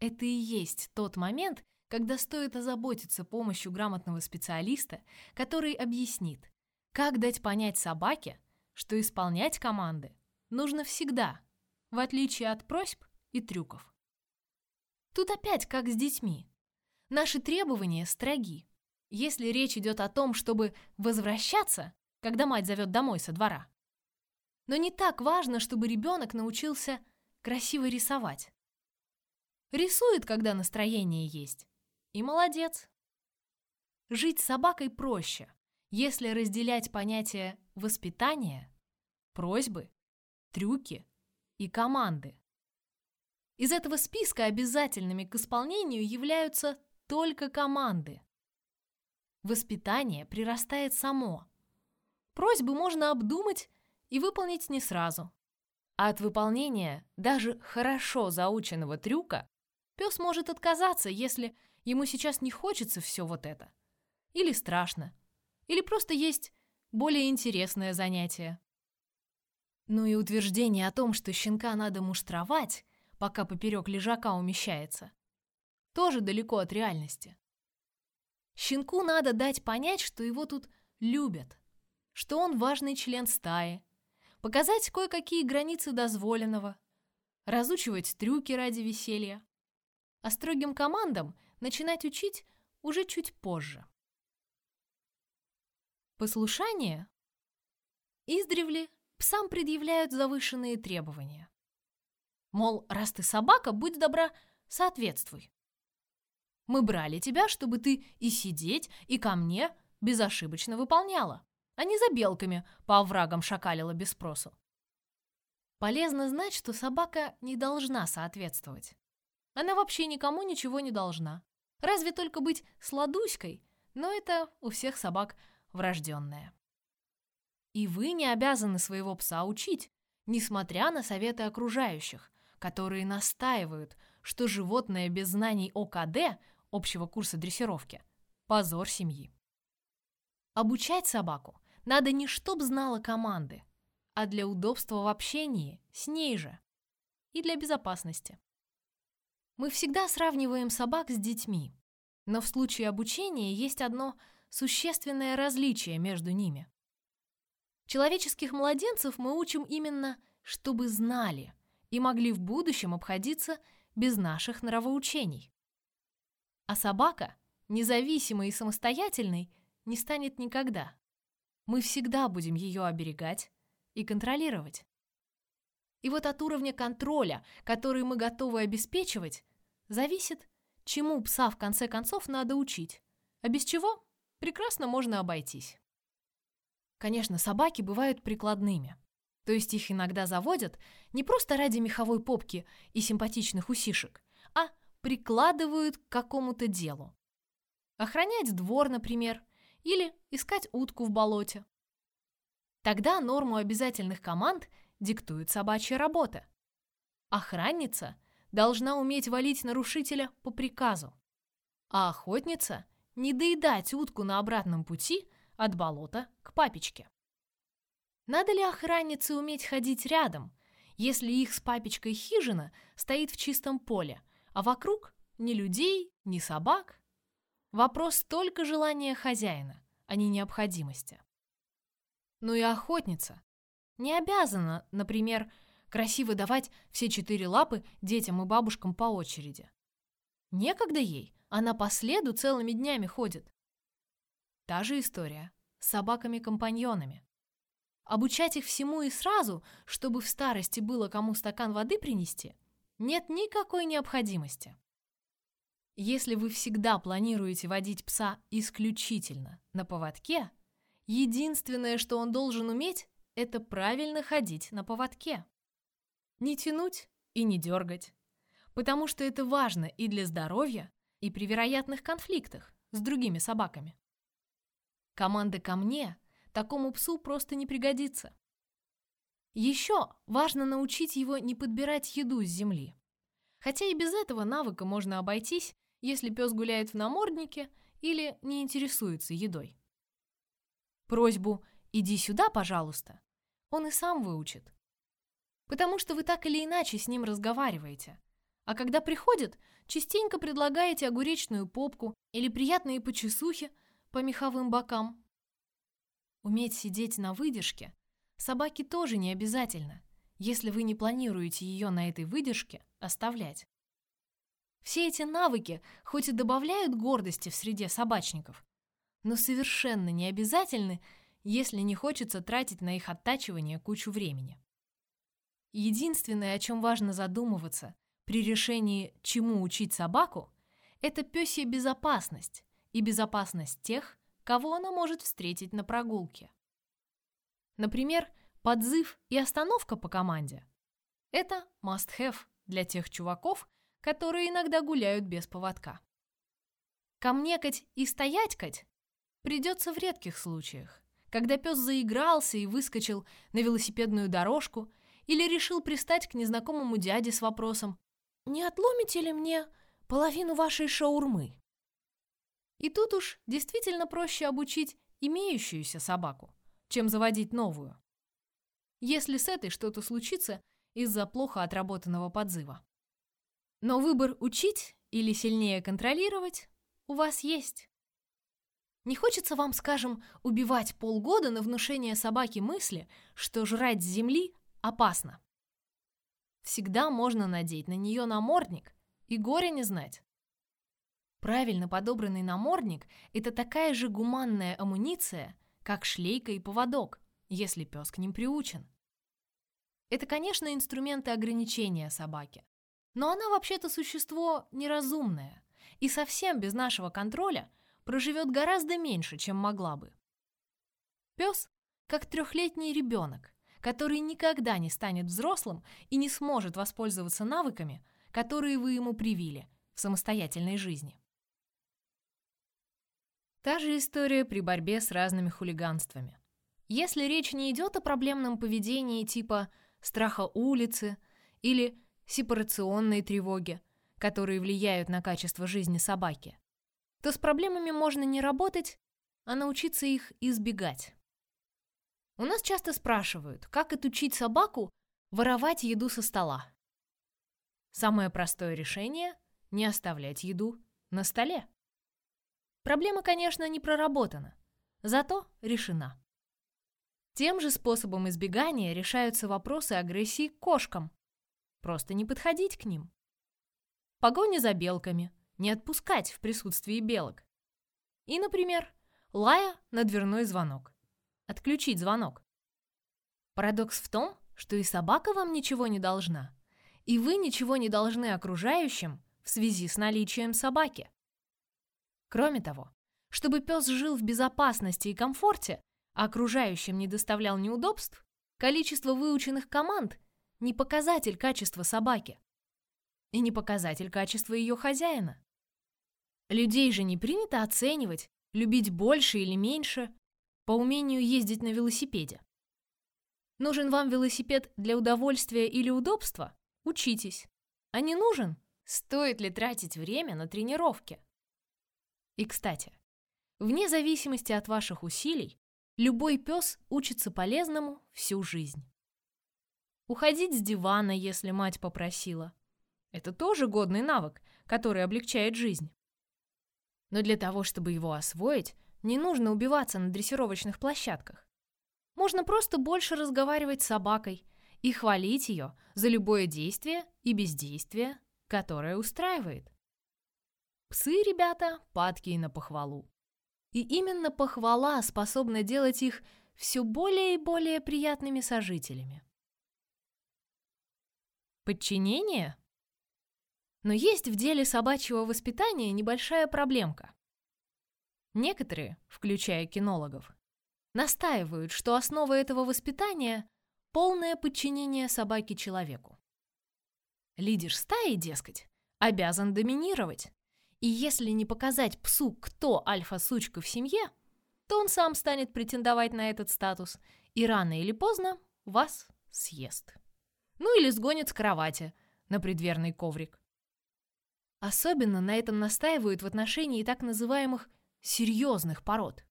Это и есть тот момент, когда стоит озаботиться помощью грамотного специалиста, который объяснит, как дать понять собаке, что исполнять команды нужно всегда, в отличие от просьб и трюков. Тут опять как с детьми. Наши требования строги. Если речь идет о том, чтобы возвращаться, когда мать зовет домой со двора. Но не так важно, чтобы ребенок научился красиво рисовать. Рисует, когда настроение есть. И молодец. Жить с собакой проще, если разделять понятия воспитания, просьбы, трюки и команды. Из этого списка обязательными к исполнению являются только команды. Воспитание прирастает само. Просьбы можно обдумать и выполнить не сразу. А от выполнения даже хорошо заученного трюка пес может отказаться, если ему сейчас не хочется все вот это. Или страшно. Или просто есть более интересное занятие. Ну и утверждение о том, что щенка надо муштровать, пока поперек лежака умещается, тоже далеко от реальности. Щенку надо дать понять, что его тут любят, что он важный член стаи, показать кое-какие границы дозволенного, разучивать трюки ради веселья, а строгим командам начинать учить уже чуть позже. Послушание издревле псам предъявляют завышенные требования. Мол, раз ты собака, будь добра, соответствуй. Мы брали тебя, чтобы ты и сидеть, и ко мне безошибочно выполняла, а не за белками по оврагам шакалила без спросу. Полезно знать, что собака не должна соответствовать. Она вообще никому ничего не должна. Разве только быть сладуськой, но это у всех собак врожденное. И вы не обязаны своего пса учить, несмотря на советы окружающих, которые настаивают, что животное без знаний ОКД, общего курса дрессировки, позор семьи. Обучать собаку надо не чтоб знала команды, а для удобства в общении с ней же и для безопасности. Мы всегда сравниваем собак с детьми, но в случае обучения есть одно существенное различие между ними. Человеческих младенцев мы учим именно, чтобы знали и могли в будущем обходиться без наших нравоучений. А собака, независимой и самостоятельной, не станет никогда. Мы всегда будем ее оберегать и контролировать. И вот от уровня контроля, который мы готовы обеспечивать, зависит, чему пса в конце концов надо учить, а без чего прекрасно можно обойтись. Конечно, собаки бывают прикладными. То есть их иногда заводят не просто ради меховой попки и симпатичных усишек, а прикладывают к какому-то делу. Охранять двор, например, или искать утку в болоте. Тогда норму обязательных команд диктует собачья работа. Охранница должна уметь валить нарушителя по приказу, а охотница – не доедать утку на обратном пути от болота к папечке. Надо ли охраннице уметь ходить рядом, если их с папечкой хижина стоит в чистом поле, а вокруг ни людей, ни собак? Вопрос только желания хозяина, а не необходимости. Ну и охотница не обязана, например, красиво давать все четыре лапы детям и бабушкам по очереди. Некогда ей, она по следу целыми днями ходит. Та же история с собаками-компаньонами. Обучать их всему и сразу, чтобы в старости было кому стакан воды принести, нет никакой необходимости. Если вы всегда планируете водить пса исключительно на поводке, единственное, что он должен уметь, это правильно ходить на поводке. Не тянуть и не дергать. Потому что это важно и для здоровья, и при вероятных конфликтах с другими собаками. Команда ко мне такому псу просто не пригодится. Еще важно научить его не подбирать еду с земли. Хотя и без этого навыка можно обойтись, если пес гуляет в наморднике или не интересуется едой. Просьбу «иди сюда, пожалуйста» он и сам выучит. Потому что вы так или иначе с ним разговариваете. А когда приходит, частенько предлагаете огуречную попку или приятные почесухи по меховым бокам. Уметь сидеть на выдержке собаке тоже не обязательно, если вы не планируете ее на этой выдержке оставлять. Все эти навыки хоть и добавляют гордости в среде собачников, но совершенно не обязательны, если не хочется тратить на их оттачивание кучу времени. Единственное, о чем важно задумываться при решении, чему учить собаку, это пёсья безопасность и безопасность тех, кого она может встретить на прогулке. Например, подзыв и остановка по команде. Это must-have для тех чуваков, которые иногда гуляют без поводка. Камнекать и стоятькать придется в редких случаях, когда пес заигрался и выскочил на велосипедную дорожку или решил пристать к незнакомому дяде с вопросом «Не отломите ли мне половину вашей шаурмы?» И тут уж действительно проще обучить имеющуюся собаку, чем заводить новую. Если с этой что-то случится из-за плохо отработанного подзыва. Но выбор учить или сильнее контролировать у вас есть. Не хочется вам, скажем, убивать полгода на внушение собаке мысли, что жрать с земли опасно. Всегда можно надеть на нее намордник и горе не знать. Правильно подобранный намордник – это такая же гуманная амуниция, как шлейка и поводок, если пес к ним приучен. Это, конечно, инструменты ограничения собаки. Но она вообще-то существо неразумное и совсем без нашего контроля проживет гораздо меньше, чем могла бы. Пес как трехлетний ребенок, который никогда не станет взрослым и не сможет воспользоваться навыками, которые вы ему привили в самостоятельной жизни. Та же история при борьбе с разными хулиганствами. Если речь не идет о проблемном поведении типа страха улицы или сепарационной тревоги, которые влияют на качество жизни собаки, то с проблемами можно не работать, а научиться их избегать. У нас часто спрашивают, как отучить собаку воровать еду со стола. Самое простое решение – не оставлять еду на столе. Проблема, конечно, не проработана, зато решена. Тем же способом избегания решаются вопросы агрессии к кошкам. Просто не подходить к ним. Погоня за белками, не отпускать в присутствии белок. И, например, лая на дверной звонок. Отключить звонок. Парадокс в том, что и собака вам ничего не должна, и вы ничего не должны окружающим в связи с наличием собаки. Кроме того, чтобы пес жил в безопасности и комфорте, а окружающим не доставлял неудобств, количество выученных команд – не показатель качества собаки и не показатель качества ее хозяина. Людей же не принято оценивать, любить больше или меньше по умению ездить на велосипеде. Нужен вам велосипед для удовольствия или удобства? Учитесь. А не нужен? Стоит ли тратить время на тренировки? И, кстати, вне зависимости от ваших усилий, любой пес учится полезному всю жизнь. Уходить с дивана, если мать попросила. Это тоже годный навык, который облегчает жизнь. Но для того, чтобы его освоить, не нужно убиваться на дрессировочных площадках. Можно просто больше разговаривать с собакой и хвалить ее за любое действие и бездействие, которое устраивает. Псы, ребята, падки на похвалу. И именно похвала способна делать их все более и более приятными сожителями. Подчинение? Но есть в деле собачьего воспитания небольшая проблемка. Некоторые, включая кинологов, настаивают, что основа этого воспитания – полное подчинение собаки человеку. Лидер стаи, дескать, обязан доминировать. И если не показать псу, кто альфа-сучка в семье, то он сам станет претендовать на этот статус и рано или поздно вас съест. Ну или сгонит с кровати на предверный коврик. Особенно на этом настаивают в отношении так называемых серьезных пород.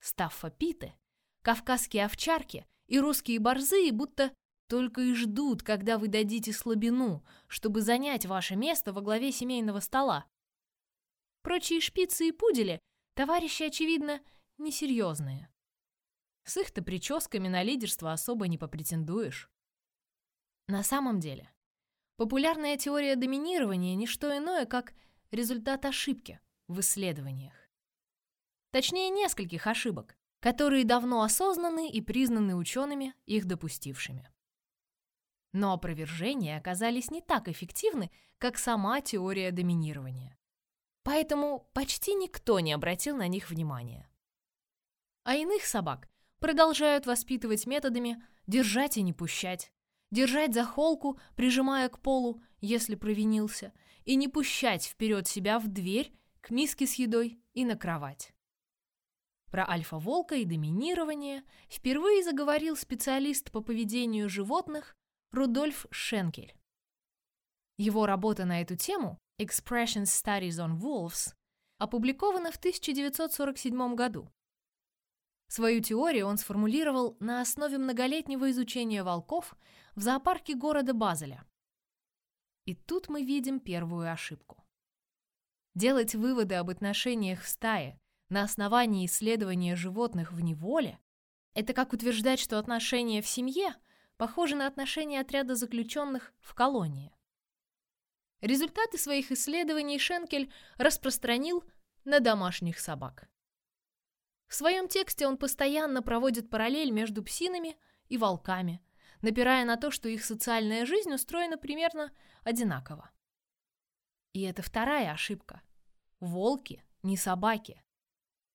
Стаффопиты, кавказские овчарки и русские борзые будто только и ждут, когда вы дадите слабину, чтобы занять ваше место во главе семейного стола. Прочие шпицы и пудели – товарищи, очевидно, несерьезные. С их-то прическами на лидерство особо не попретендуешь. На самом деле, популярная теория доминирования – не что иное, как результат ошибки в исследованиях. Точнее, нескольких ошибок, которые давно осознаны и признаны учеными, их допустившими. Но опровержения оказались не так эффективны, как сама теория доминирования поэтому почти никто не обратил на них внимания. А иных собак продолжают воспитывать методами «держать и не пущать», держать за холку, прижимая к полу, если провинился, и не пущать вперед себя в дверь, к миске с едой и на кровать. Про альфа-волка и доминирование впервые заговорил специалист по поведению животных Рудольф Шенкель. Его работа на эту тему Expression Studies on Wolves, опубликована в 1947 году. Свою теорию он сформулировал на основе многолетнего изучения волков в зоопарке города Базеля. И тут мы видим первую ошибку. Делать выводы об отношениях в стае на основании исследования животных в неволе – это как утверждать, что отношения в семье похожи на отношения отряда заключенных в колонии. Результаты своих исследований Шенкель распространил на домашних собак. В своем тексте он постоянно проводит параллель между псинами и волками, напирая на то, что их социальная жизнь устроена примерно одинаково. И это вторая ошибка. Волки не собаки.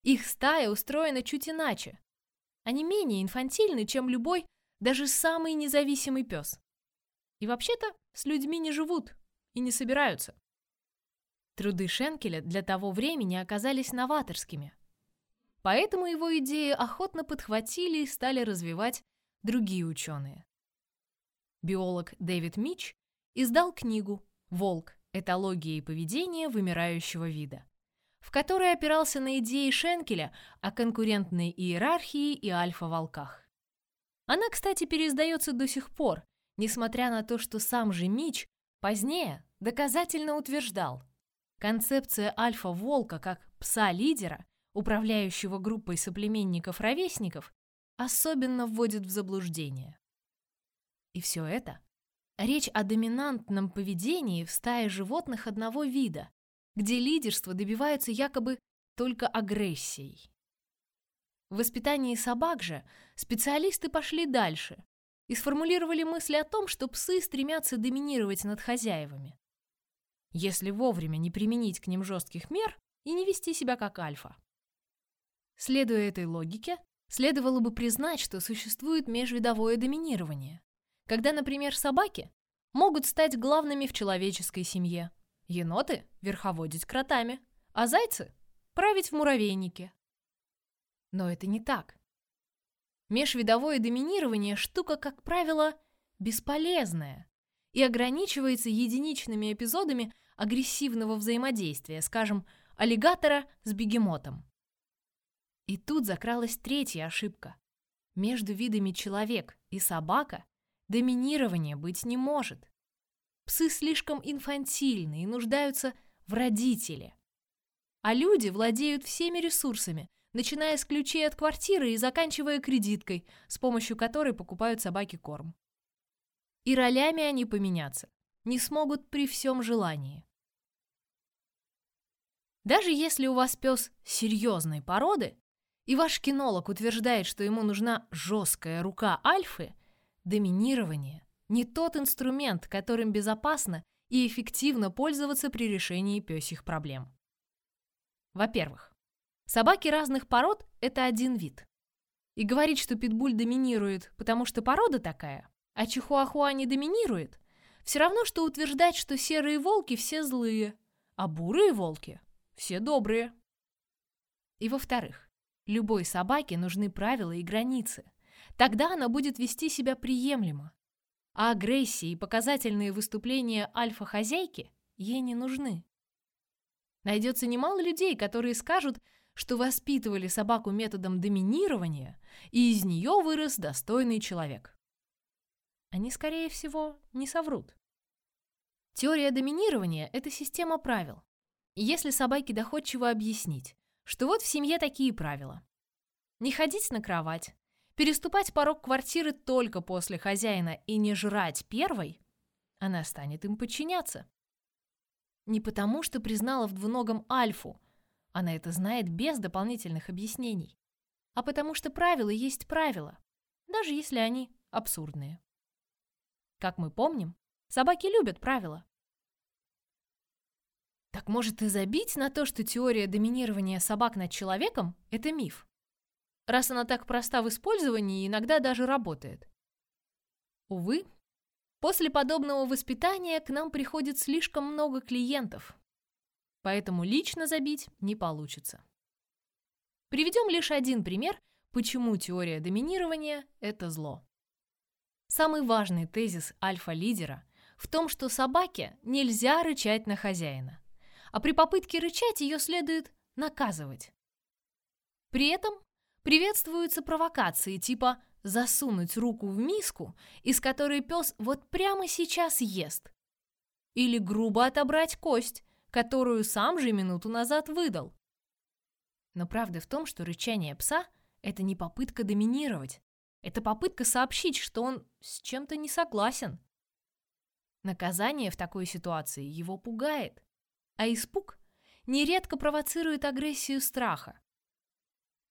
Их стая устроена чуть иначе. Они менее инфантильны, чем любой, даже самый независимый пес. И вообще-то с людьми не живут, и не собираются. Труды Шенкеля для того времени оказались новаторскими, Поэтому его идеи охотно подхватили и стали развивать другие ученые. Биолог Дэвид Мич издал книгу «Волк. Этология и поведение вымирающего вида», в которой опирался на идеи Шенкеля о конкурентной иерархии и альфа-волках. Она, кстати, переиздается до сих пор, несмотря на то, что сам же Мич позднее доказательно утверждал, концепция альфа-волка как пса-лидера, управляющего группой соплеменников-ровесников, особенно вводит в заблуждение. И все это речь о доминантном поведении в стае животных одного вида, где лидерство добивается якобы только агрессией. В воспитании собак же специалисты пошли дальше и сформулировали мысли о том, что псы стремятся доминировать над хозяевами. Если вовремя не применить к ним жестких мер и не вести себя как альфа. Следуя этой логике, следовало бы признать, что существует межвидовое доминирование, когда, например, собаки могут стать главными в человеческой семье, еноты – верховодить кротами, а зайцы – править в муравейнике. Но это не так. Межвидовое доминирование – штука, как правило, бесполезная и ограничивается единичными эпизодами агрессивного взаимодействия, скажем, аллигатора с бегемотом. И тут закралась третья ошибка. Между видами человек и собака доминирования быть не может. Псы слишком инфантильны и нуждаются в родителе. А люди владеют всеми ресурсами, начиная с ключей от квартиры и заканчивая кредиткой, с помощью которой покупают собаке корм. И ролями они поменяться не смогут при всем желании. Даже если у вас пес серьезной породы, и ваш кинолог утверждает, что ему нужна жесткая рука альфы, доминирование не тот инструмент, которым безопасно и эффективно пользоваться при решении пёсих проблем. Во-первых, собаки разных пород – это один вид. И говорить, что питбуль доминирует, потому что порода такая, а чихуахуа не доминирует, все равно, что утверждать, что серые волки все злые, а бурые волки все добрые. И во-вторых, любой собаке нужны правила и границы. Тогда она будет вести себя приемлемо. А агрессия и показательные выступления альфа-хозяйки ей не нужны. Найдется немало людей, которые скажут, что воспитывали собаку методом доминирования, и из нее вырос достойный человек. Они, скорее всего, не соврут. Теория доминирования – это система правил. Если собаке доходчиво объяснить, что вот в семье такие правила. Не ходить на кровать, переступать порог квартиры только после хозяина и не жрать первой, она станет им подчиняться. Не потому, что признала в двуногом альфу, она это знает без дополнительных объяснений, а потому что правила есть правила, даже если они абсурдные. Как мы помним, собаки любят правила. Так может и забить на то, что теория доминирования собак над человеком – это миф? Раз она так проста в использовании и иногда даже работает. Увы, после подобного воспитания к нам приходит слишком много клиентов, поэтому лично забить не получится. Приведем лишь один пример, почему теория доминирования – это зло. Самый важный тезис альфа-лидера в том, что собаке нельзя рычать на хозяина, а при попытке рычать ее следует наказывать. При этом приветствуются провокации типа засунуть руку в миску, из которой пес вот прямо сейчас ест, или грубо отобрать кость, которую сам же минуту назад выдал. Но правда в том, что рычание пса – это не попытка доминировать, это попытка сообщить, что он с чем-то не согласен. Наказание в такой ситуации его пугает, а испуг нередко провоцирует агрессию страха.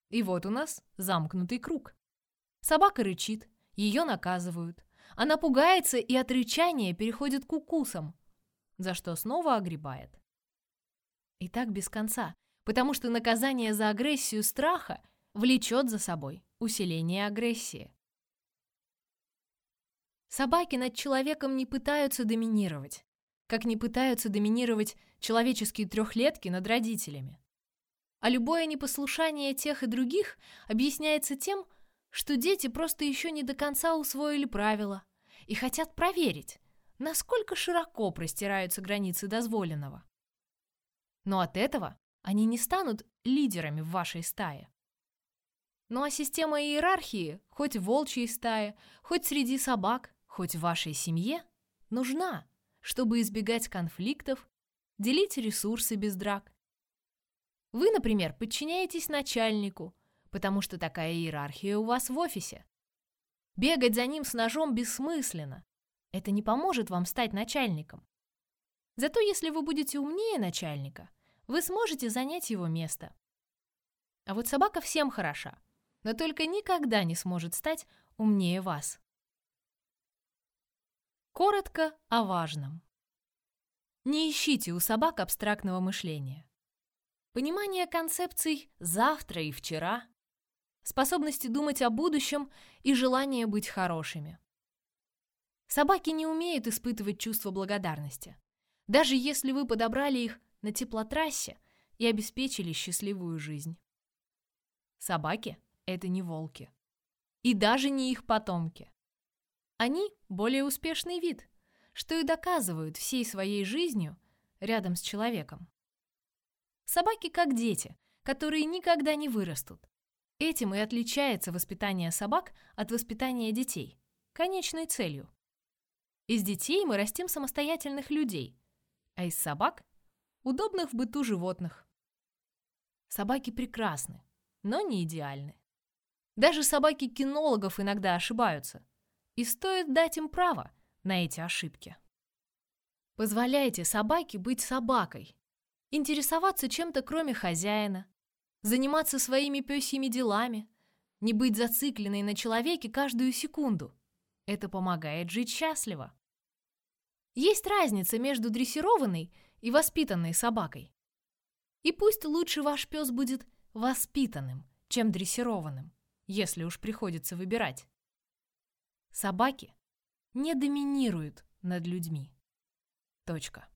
И вот у нас замкнутый круг. Собака рычит, ее наказывают. Она пугается и от рычания переходит к укусам, за что снова огребает. И так без конца, потому что наказание за агрессию страха влечет за собой усиление агрессии. Собаки над человеком не пытаются доминировать, как не пытаются доминировать человеческие трехлетки над родителями. А любое непослушание тех и других объясняется тем, что дети просто еще не до конца усвоили правила и хотят проверить, насколько широко простираются границы дозволенного. Но от этого они не станут лидерами в вашей стае. Ну а система иерархии, хоть в волчьей стае, хоть среди собак, хоть в вашей семье, нужна, чтобы избегать конфликтов, делить ресурсы без драк. Вы, например, подчиняетесь начальнику, потому что такая иерархия у вас в офисе. Бегать за ним с ножом бессмысленно. Это не поможет вам стать начальником. Зато если вы будете умнее начальника, вы сможете занять его место. А вот собака всем хороша, но только никогда не сможет стать умнее вас. Коротко о важном. Не ищите у собак абстрактного мышления. Понимание концепций «завтра» и «вчера», способности думать о будущем и желание быть хорошими. Собаки не умеют испытывать чувство благодарности. Даже если вы подобрали их на теплотрассе и обеспечили счастливую жизнь. Собаки — это не волки. И даже не их потомки. Они — более успешный вид, что и доказывают всей своей жизнью рядом с человеком. Собаки как дети, которые никогда не вырастут. Этим и отличается воспитание собак от воспитания детей, конечной целью. Из детей мы растим самостоятельных людей, а из собак – удобных в быту животных. Собаки прекрасны, но не идеальны. Даже собаки кинологов иногда ошибаются, и стоит дать им право на эти ошибки. Позволяйте собаке быть собакой, интересоваться чем-то кроме хозяина, заниматься своими пёсьими делами, не быть зацикленной на человеке каждую секунду. Это помогает жить счастливо. Есть разница между дрессированной и воспитанной собакой. И пусть лучше ваш пес будет воспитанным, чем дрессированным, если уж приходится выбирать. Собаки не доминируют над людьми. Точка.